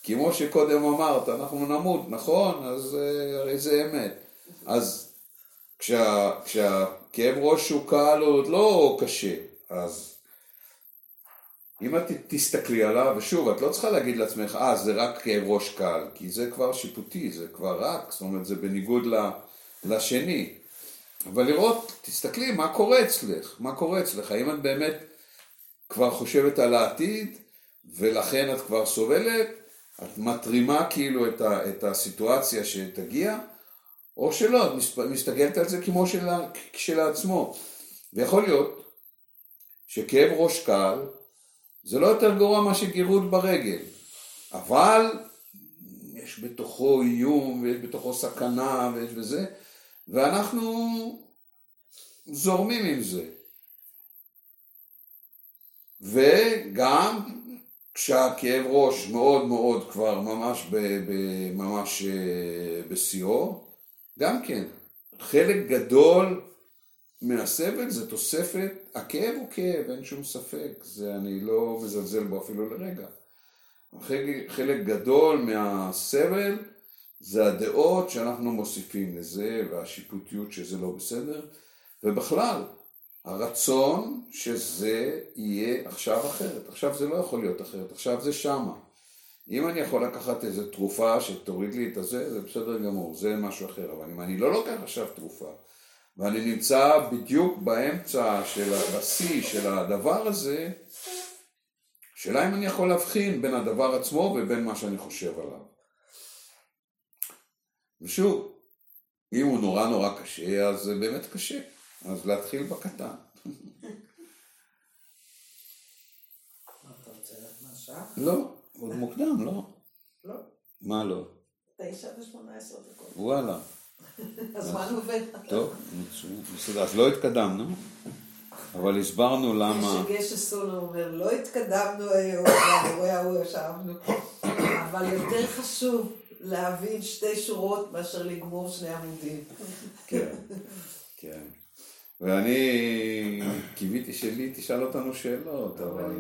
כמו שקודם אמרת, אנחנו נמות, נכון? אז אה, הרי זה אמת. אז כשה, כשהכאב ראש הוא קל הוא עוד לא קשה, אז אם את תסתכלי עליו, ושוב, את לא צריכה להגיד לעצמך, אה, זה רק כאב ראש קל, כי זה כבר שיפוטי, זה כבר רק, זאת אומרת, זה בניגוד לשני. אבל לראות, תסתכלי, מה קורה אצלך? מה קורה אצלך? האם את באמת כבר חושבת על העתיד, ולכן את כבר סובלת? את מתרימה כאילו את, ה, את הסיטואציה שתגיע, או שלא, את מסתכלת על זה כמו של, כשלעצמו. ויכול להיות שכאב ראש קל זה לא יותר גרוע מאשר גירות ברגל, אבל יש בתוכו איום ויש בתוכו סכנה ויש בזה, ואנחנו זורמים עם זה. וגם כשהכאב ראש מאוד מאוד כבר ממש, ממש אה, בשיאו, גם כן, חלק גדול מהסבל זה תוספת, הכאב הוא כאב, אין שום ספק, זה אני לא מזלזל בו אפילו לרגע. חלק, חלק גדול מהסבל זה הדעות שאנחנו מוסיפים לזה והשיפוטיות שזה לא בסדר, ובכלל, הרצון שזה יהיה עכשיו אחרת. עכשיו זה לא יכול להיות אחרת, עכשיו זה שמה. אם אני יכול לקחת איזו תרופה שתוריד לי את הזה, זה בסדר גמור, זה משהו אחר. אבל אם אני לא לוקח עכשיו תרופה, ואני נמצא בדיוק באמצע של, בשיא של הדבר הזה, שאלה אם אני יכול להבחין בין הדבר עצמו ובין מה שאני חושב עליו. ושוב, אם הוא נורא נורא קשה, אז זה באמת קשה. אז להתחיל בקטן. לא, עוד מוקדם, לא? לא. מה לא? תשע ושמונה עשרה דקות. וואלה. הזמן עובד. טוב, בסדר, אז לא התקדמנו, אבל הסברנו למה... שגשע סולו אומר, לא התקדמנו היום, והמורה ההוא ישבנו, אבל יותר חשוב להבין שתי שורות מאשר לגמור שני עמודים. כן, כן. ואני קיוויתי שלי תשאל אותנו שאלות, אבל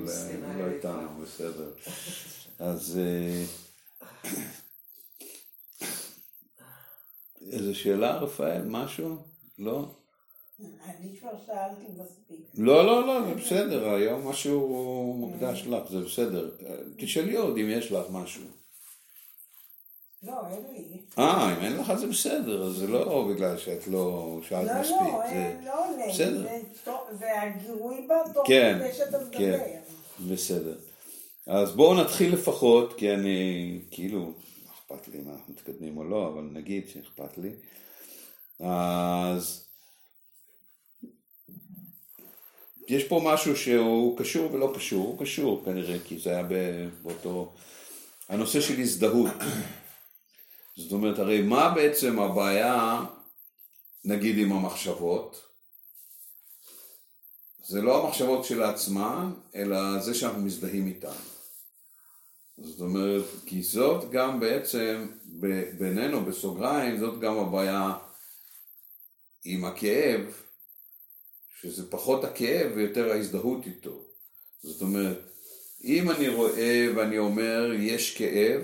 לא איתנו, בסדר. אז איזה שאלה, רפאל? משהו? לא? אני כבר שאלתי מספיק. לא, לא, לא, זה בסדר, היום משהו מוקדש לך, זה בסדר. תשאלי עוד אם יש לך משהו. לא, אין לי. אה, אם אין לך זה בסדר, אז זה לא בגלל שאת לא שאלת לא, מספיק. לא, זה... לא עולה. בסדר. זה הגירוי בה תוך כן, כדי שאתה מדבר. כן. בסדר. אז בואו נתחיל לפחות, כי אני, כאילו, אכפת לי אם אנחנו מתקדמים או לא, אבל נגיד שאכפת לי. אז יש פה משהו שהוא קשור ולא קשור, הוא קשור כנראה, כי זה היה באותו... הנושא של הזדהות. זאת אומרת, הרי מה בעצם הבעיה, נגיד, עם המחשבות? זה לא המחשבות שלעצמן, אלא זה שאנחנו מזדהים איתן. זאת אומרת, כי זאת גם בעצם, בינינו, בסוגריים, זאת גם הבעיה עם הכאב, שזה פחות הכאב ויותר ההזדהות איתו. זאת אומרת, אם אני רואה ואני אומר, יש כאב,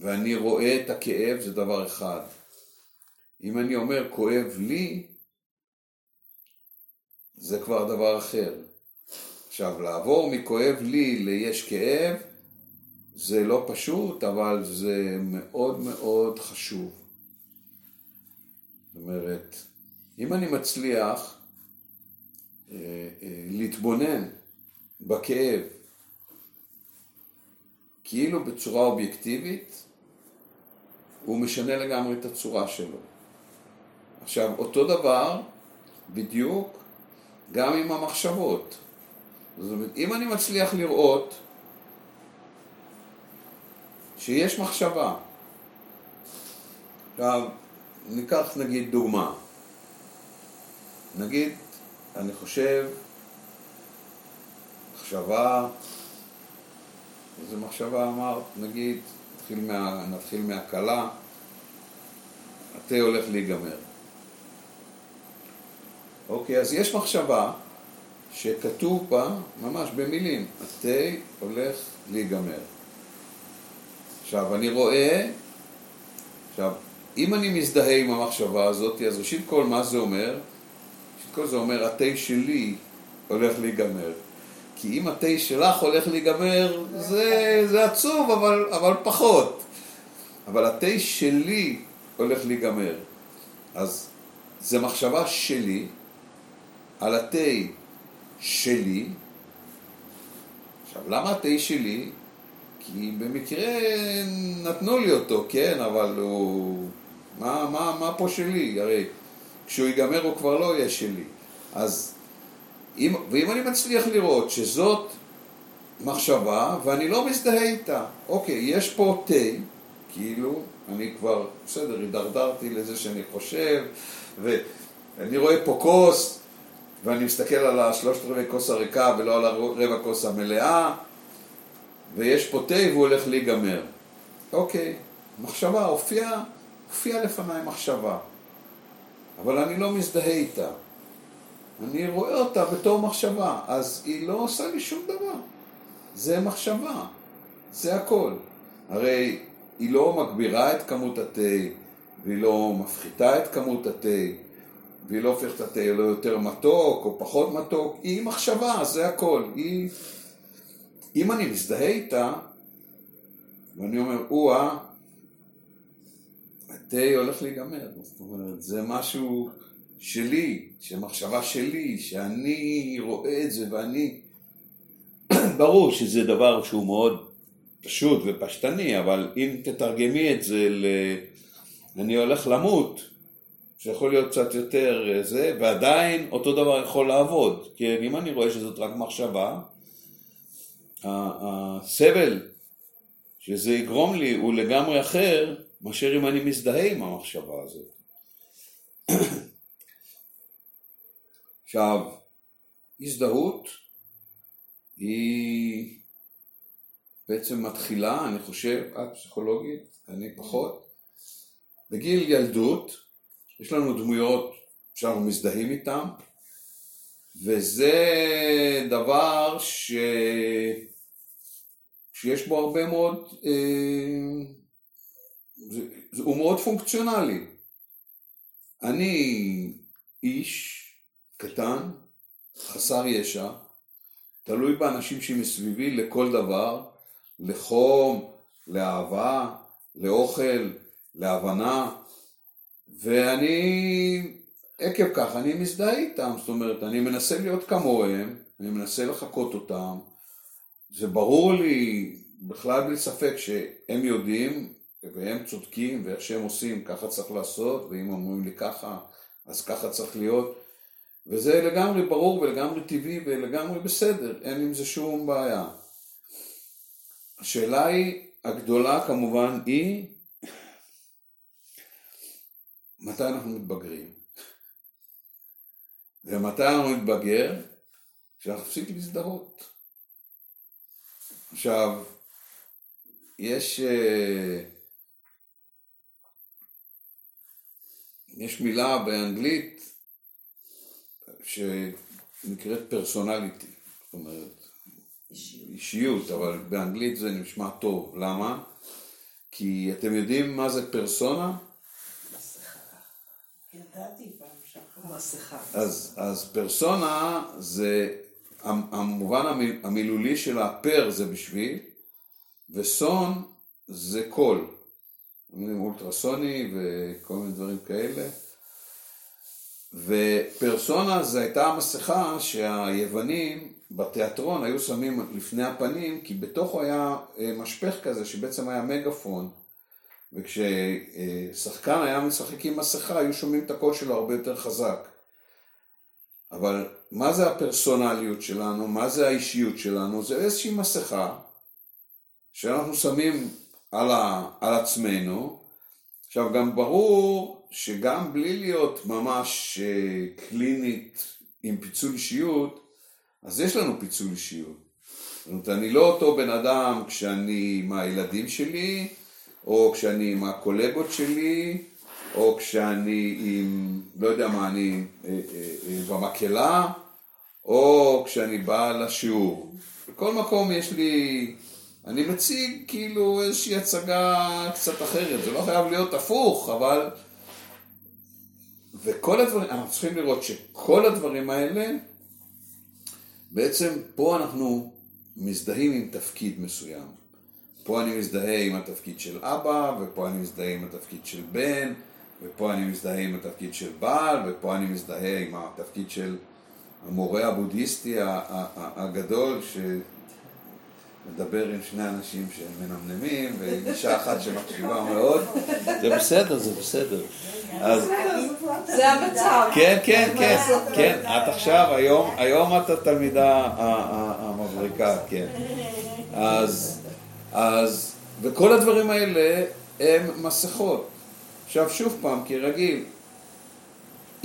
ואני רואה את הכאב, זה דבר אחד. אם אני אומר, כואב לי, זה כבר דבר אחר. עכשיו, לעבור מכואב לי ליש כאב, זה לא פשוט, אבל זה מאוד מאוד חשוב. זאת אומרת, אם אני מצליח אה, אה, להתבונן בכאב כאילו בצורה אובייקטיבית, הוא משנה לגמרי את הצורה שלו. עכשיו, אותו דבר בדיוק גם עם המחשבות. זאת אומרת, אם אני מצליח לראות שיש מחשבה, עכשיו, ניקח נגיד דוגמה. נגיד, אני חושב, מחשבה, איזה מחשבה אמרת? נגיד, נתחיל, מה, נתחיל מהקלה, התה הולך להיגמר. אוקיי, אז יש מחשבה שכתוב בה, ממש במילים, התה הולך להיגמר. עכשיו, אני רואה, עכשיו, אם אני מזדהה עם המחשבה הזאת, אז ראשית כל, מה זה אומר? ראשית כל זה אומר, התה שלי הולך להיגמר. כי אם התה שלך הולך להיגמר, זה, זה עצוב, אבל, אבל פחות. אבל התה שלי הולך להיגמר. אז זה מחשבה שלי על התה שלי. עכשיו, למה התה שלי? כי במקרה נתנו לי אותו, כן, אבל הוא... מה, מה, מה פה שלי? הרי כשהוא ייגמר הוא כבר לא יהיה שלי. אז אם, ואם אני מצליח לראות שזאת מחשבה ואני לא מזדהה איתה, אוקיי, יש פה תה, כאילו, אני כבר, בסדר, הידרדרתי לזה שאני חושב, ואני רואה פה כוס, ואני מסתכל על השלושת רבעי כוס הריקה ולא על הרבע כוס המלאה, ויש פה תה והוא הולך להיגמר. אוקיי, מחשבה, הופיעה הופיע לפניי מחשבה, אבל אני לא מזדהה איתה. אני רואה אותה בתור מחשבה, אז היא לא עושה לי שום דבר. זה מחשבה, זה הכל. הרי היא לא מגבירה את כמות התה, והיא לא מפחיתה את כמות התה, והיא לא הופכת את התה יותר מתוק או פחות מתוק, היא מחשבה, זה הכל. היא... אם אני מזדהה איתה, ואני אומר, או-אה, התה הולך להיגמר. זאת אומרת, זה משהו שלי, שמחשבה שלי, שאני רואה את זה ואני... ברור שזה דבר שהוא מאוד פשוט ופשטני, אבל אם תתרגמי את זה ל... אני הולך למות, שיכול להיות קצת יותר אה, זה, ועדיין אותו דבר יכול לעבוד. כי אם אני רואה שזאת רק מחשבה, הסבל שזה יגרום לי הוא לגמרי אחר מאשר אם אני מזדהה עם המחשבה הזאת. עכשיו, הזדהות היא בעצם מתחילה, אני חושב, את פסיכולוגית, אני פחות, בגיל ילדות, יש לנו דמויות שאנחנו מזדהים איתן, וזה דבר ש... שיש בו הרבה מאוד, אה, זה, הוא מאוד פונקציונלי. אני איש קטן, חסר ישע, תלוי באנשים שמסביבי לכל דבר, לחום, לאהבה, לאוכל, להבנה, ואני עקב כך, אני מזדהה איתם, זאת אומרת, אני מנסה להיות כמוהם, אני מנסה לחקות אותם, זה ברור לי בכלל בלי ספק שהם יודעים והם צודקים ואיך שהם עושים ככה צריך לעשות ואם אומרים לי ככה אז ככה צריך להיות. וזה לגמרי ברור ולגמרי טבעי ולגמרי בסדר, אין עם זה שום בעיה. השאלה היא, הגדולה כמובן היא מתי אנחנו מתבגרים. ומתי אנחנו מתבגר? כשאנחנו נפסיק להזדהות. עכשיו, יש, אה, יש מילה באנגלית שנקראת פרסונליטי, זאת אומרת, אישיות. אישיות, אבל באנגלית זה נשמע טוב, למה? כי אתם יודעים מה זה פרסונה? אז, אז פרסונה זה המובן המילולי של הפר זה בשביל, וסון זה קול. אולטרסוני וכל מיני דברים כאלה. ופרסונה זה הייתה המסכה שהיוונים בתיאטרון היו שמים לפני הפנים, כי בתוכו היה אה, משפך כזה שבעצם היה מגפון. וכששחקן היה משחק עם מסכה, היו שומעים את הקול שלו הרבה יותר חזק. אבל מה זה הפרסונליות שלנו, מה זה האישיות שלנו, זה איזושהי מסכה שאנחנו שמים על, ה, על עצמנו. עכשיו גם ברור שגם בלי להיות ממש אה, קלינית עם פיצול אישיות, אז יש לנו פיצול אישיות. זאת אומרת, אני לא אותו בן אדם כשאני עם הילדים שלי, או כשאני עם הקולגות שלי, או כשאני עם, לא יודע מה, אני אה, אה, אה, במקהלה, או כשאני בא לשיעור. בכל מקום יש לי אני מציג כאילו איזושהי הצגה קצת אחרת, זה לא חייב להיות הפוך, אבל... וכל הדברים, אנחנו צריכים לראות שכל הדברים האלה, בעצם פה אנחנו מזדהים עם תפקיד מסוים. פה אני מזדהה עם התפקיד של אבא, ופה אני מזדהה עם התפקיד של בן, ופה אני מזדהה עם התפקיד של בעל, ופה אני מזדהה עם התפקיד של המורה הבודהיסטי הגדול, שמדבר עם שני אנשים שהם מנמנמים, ועם אישה אחת שמקשיבה מאוד. זה בסדר, זה בסדר. אז... זה המצב. כן, כן, כן, כן. את עכשיו, היום, היום את התלמידה המבריקה, כן. אז, אז, וכל הדברים האלה הם מסכות. עכשיו, שוב פעם, כרגיל,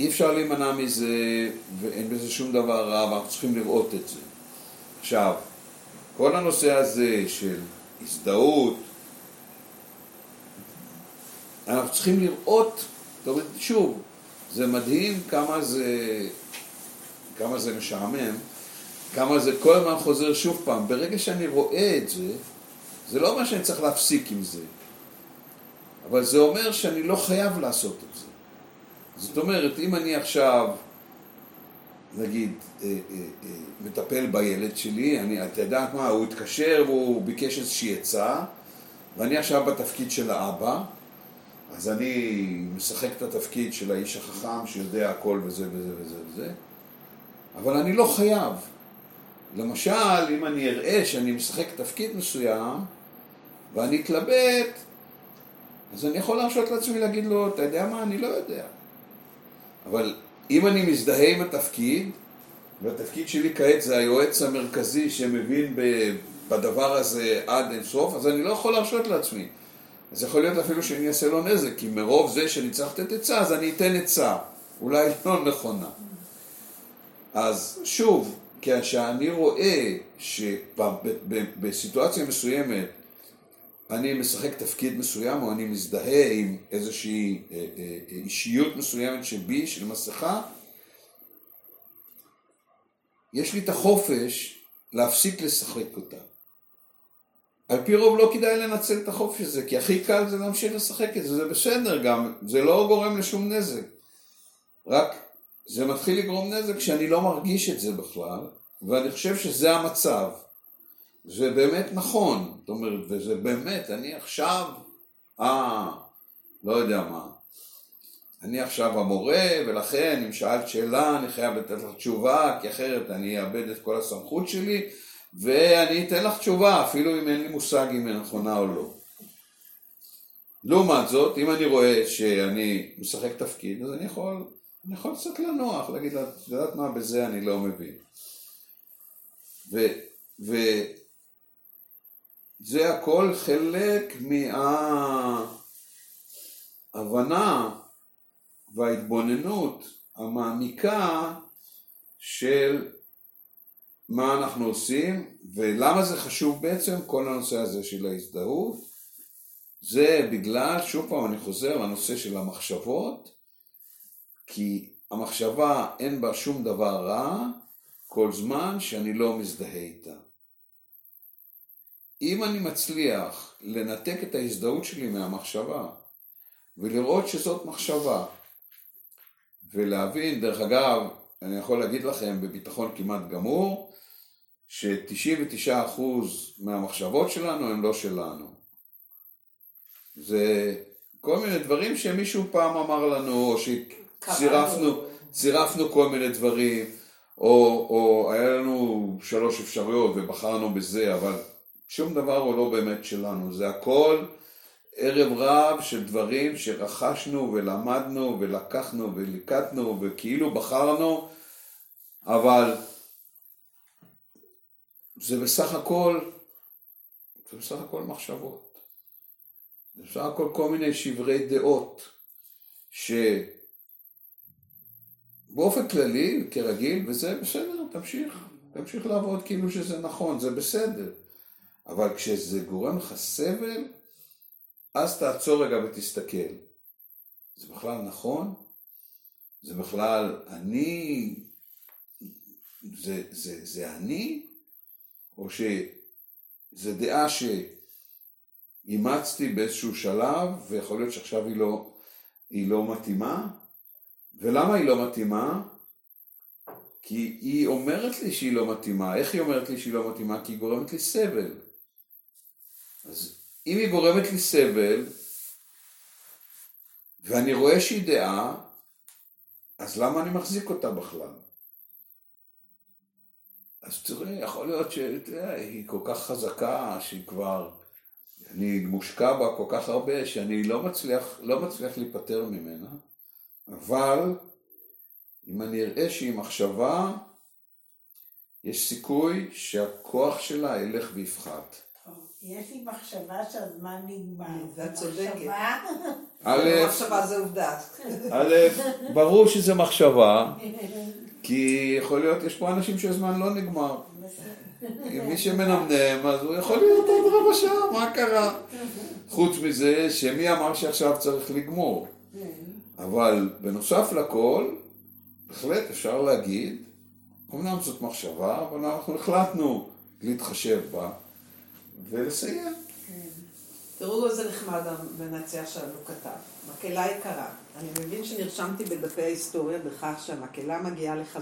אי אפשר להימנע מזה, ואין בזה שום דבר רע, ואנחנו צריכים לראות את זה. עכשיו, כל הנושא הזה של הזדהות, אנחנו צריכים לראות, אומרת, שוב, זה מדהים כמה זה, כמה זה משעמם, כמה זה כל הזמן חוזר שוב פעם. ברגע שאני רואה את זה, זה לא אומר שאני צריך להפסיק עם זה, אבל זה אומר שאני לא חייב לעשות את זה. זאת אומרת, אם אני עכשיו, נגיד, אה, אה, אה, מטפל בילד שלי, אני, את יודעת מה, הוא התקשר והוא ביקש איזושהי עצה, ואני עכשיו בתפקיד של האבא, אז אני משחק את התפקיד של האיש החכם שיודע הכל וזה וזה וזה וזה, אבל אני לא חייב. למשל, אם אני אראה שאני משחק תפקיד מסוים, ואני אתלבט, אז אני יכול להרשות לעצמי להגיד לו, אתה יודע מה, אני לא יודע. אבל אם אני מזדהה עם התפקיד, והתפקיד שלי כעת זה היועץ המרכזי שמבין בדבר הזה עד אינסוף, אז אני לא יכול להרשות לעצמי. אז יכול להיות אפילו שאני אעשה לו נזק, כי מרוב זה שאני צריך לתת עצה, אז אני אתן עצה. אולי לא נכונה. אז שוב, כשאני רואה שבסיטואציה מסוימת אני משחק תפקיד מסוים או אני מזדהה עם איזושהי אה, אה, אישיות מסוימת שבי, של מסכה, יש לי את החופש להפסיק לשחק אותה. על פי רוב לא כדאי לנצל את החופש הזה, כי הכי קל זה להמשיך לשחק את זה, זה בסדר גם, זה לא גורם לשום נזק. רק זה מתחיל לגרום נזק כשאני לא מרגיש את זה בכלל, ואני חושב שזה המצב. זה באמת נכון, זאת אומרת, וזה באמת, אני עכשיו, אה, לא יודע מה, אני עכשיו המורה, ולכן אם שאלת שאלה אני חייב לתת לך תשובה, כי אחרת אני אאבד את כל הסמכות שלי, ואני אתן לך תשובה, אפילו אם אין לי מושג אם היא נכונה או לא. לעומת זאת, אם אני רואה שאני משחק תפקיד, אז אני יכול, אני יכול קצת לנוח, להגיד לה, את יודעת מה, בזה אני לא מבין. ו, ו, זה הכל חלק מההבנה וההתבוננות המעמיקה של מה אנחנו עושים ולמה זה חשוב בעצם כל הנושא הזה של ההזדהות. זה בגלל, שוב פעם אני חוזר לנושא של המחשבות כי המחשבה אין בה שום דבר רע כל זמן שאני לא מזדהה איתה אם אני מצליח לנתק את ההזדהות שלי מהמחשבה ולראות שזאת מחשבה ולהבין, דרך אגב, אני יכול להגיד לכם בביטחון כמעט גמור ש-99% מהמחשבות שלנו הם לא שלנו. זה כל מיני דברים שמישהו פעם אמר לנו, או שצירפנו כל מיני דברים, או, או היה לנו שלוש אפשרויות ובחרנו בזה, אבל שום דבר הוא לא באמת שלנו, זה הכל ערב רב של דברים שרכשנו ולמדנו ולקחנו וליקטנו וכאילו בחרנו, אבל זה בסך הכל, זה בסך הכל מחשבות. זה בסך הכל כל מיני שברי דעות, שבאופן כללי, כרגיל, וזה בסדר, תמשיך, תמשיך לעבוד כאילו שזה נכון, זה בסדר. אבל כשזה גורם לך סבל, אז תעצור רגע ותסתכל. זה בכלל נכון? זה בכלל אני? זה, זה, זה אני? או זו דעה שאימצתי באיזשהו שלב, ויכול להיות שעכשיו היא לא, היא לא מתאימה. ולמה היא לא מתאימה? כי היא אומרת לי שהיא לא מתאימה. איך היא אומרת לי שהיא לא מתאימה? כי היא גורמת לי סבל. אז אם היא גורמת לי סבל, ואני רואה שהיא דעה, אז למה אני מחזיק אותה בכלל? אז תראה, יכול להיות שהיא כל כך חזקה, שהיא כבר, אני מושקע בה כל כך הרבה, שאני לא מצליח, לא מצליח להיפטר ממנה, אבל אם אני אראה שהיא מחשבה, יש סיכוי שהכוח שלה ילך ויפחת. יש לי מחשבה שהזמן נגמר. את צודקת. מחשבה? א', מחשבה זה עובדה. א', ברור שזה מחשבה, כי יכול להיות, יש פה אנשים שהזמן לא נגמר. מי שמנמנם, אז הוא יכול להיות עוד רבע שעה, מה קרה? חוץ מזה, שמי אמר שעכשיו צריך לגמור. אבל בנוסף לכל, בהחלט אפשר להגיד, אמנם זאת מחשבה, אבל אנחנו החלטנו להתחשב בה ולסיים. תראו איזה נחמד המנצח שלנו כתב. מקהלה יקרה, אני מבין שנרשמתי בדפי ההיסטוריה בכך שהמקהלה מגיעה לחז...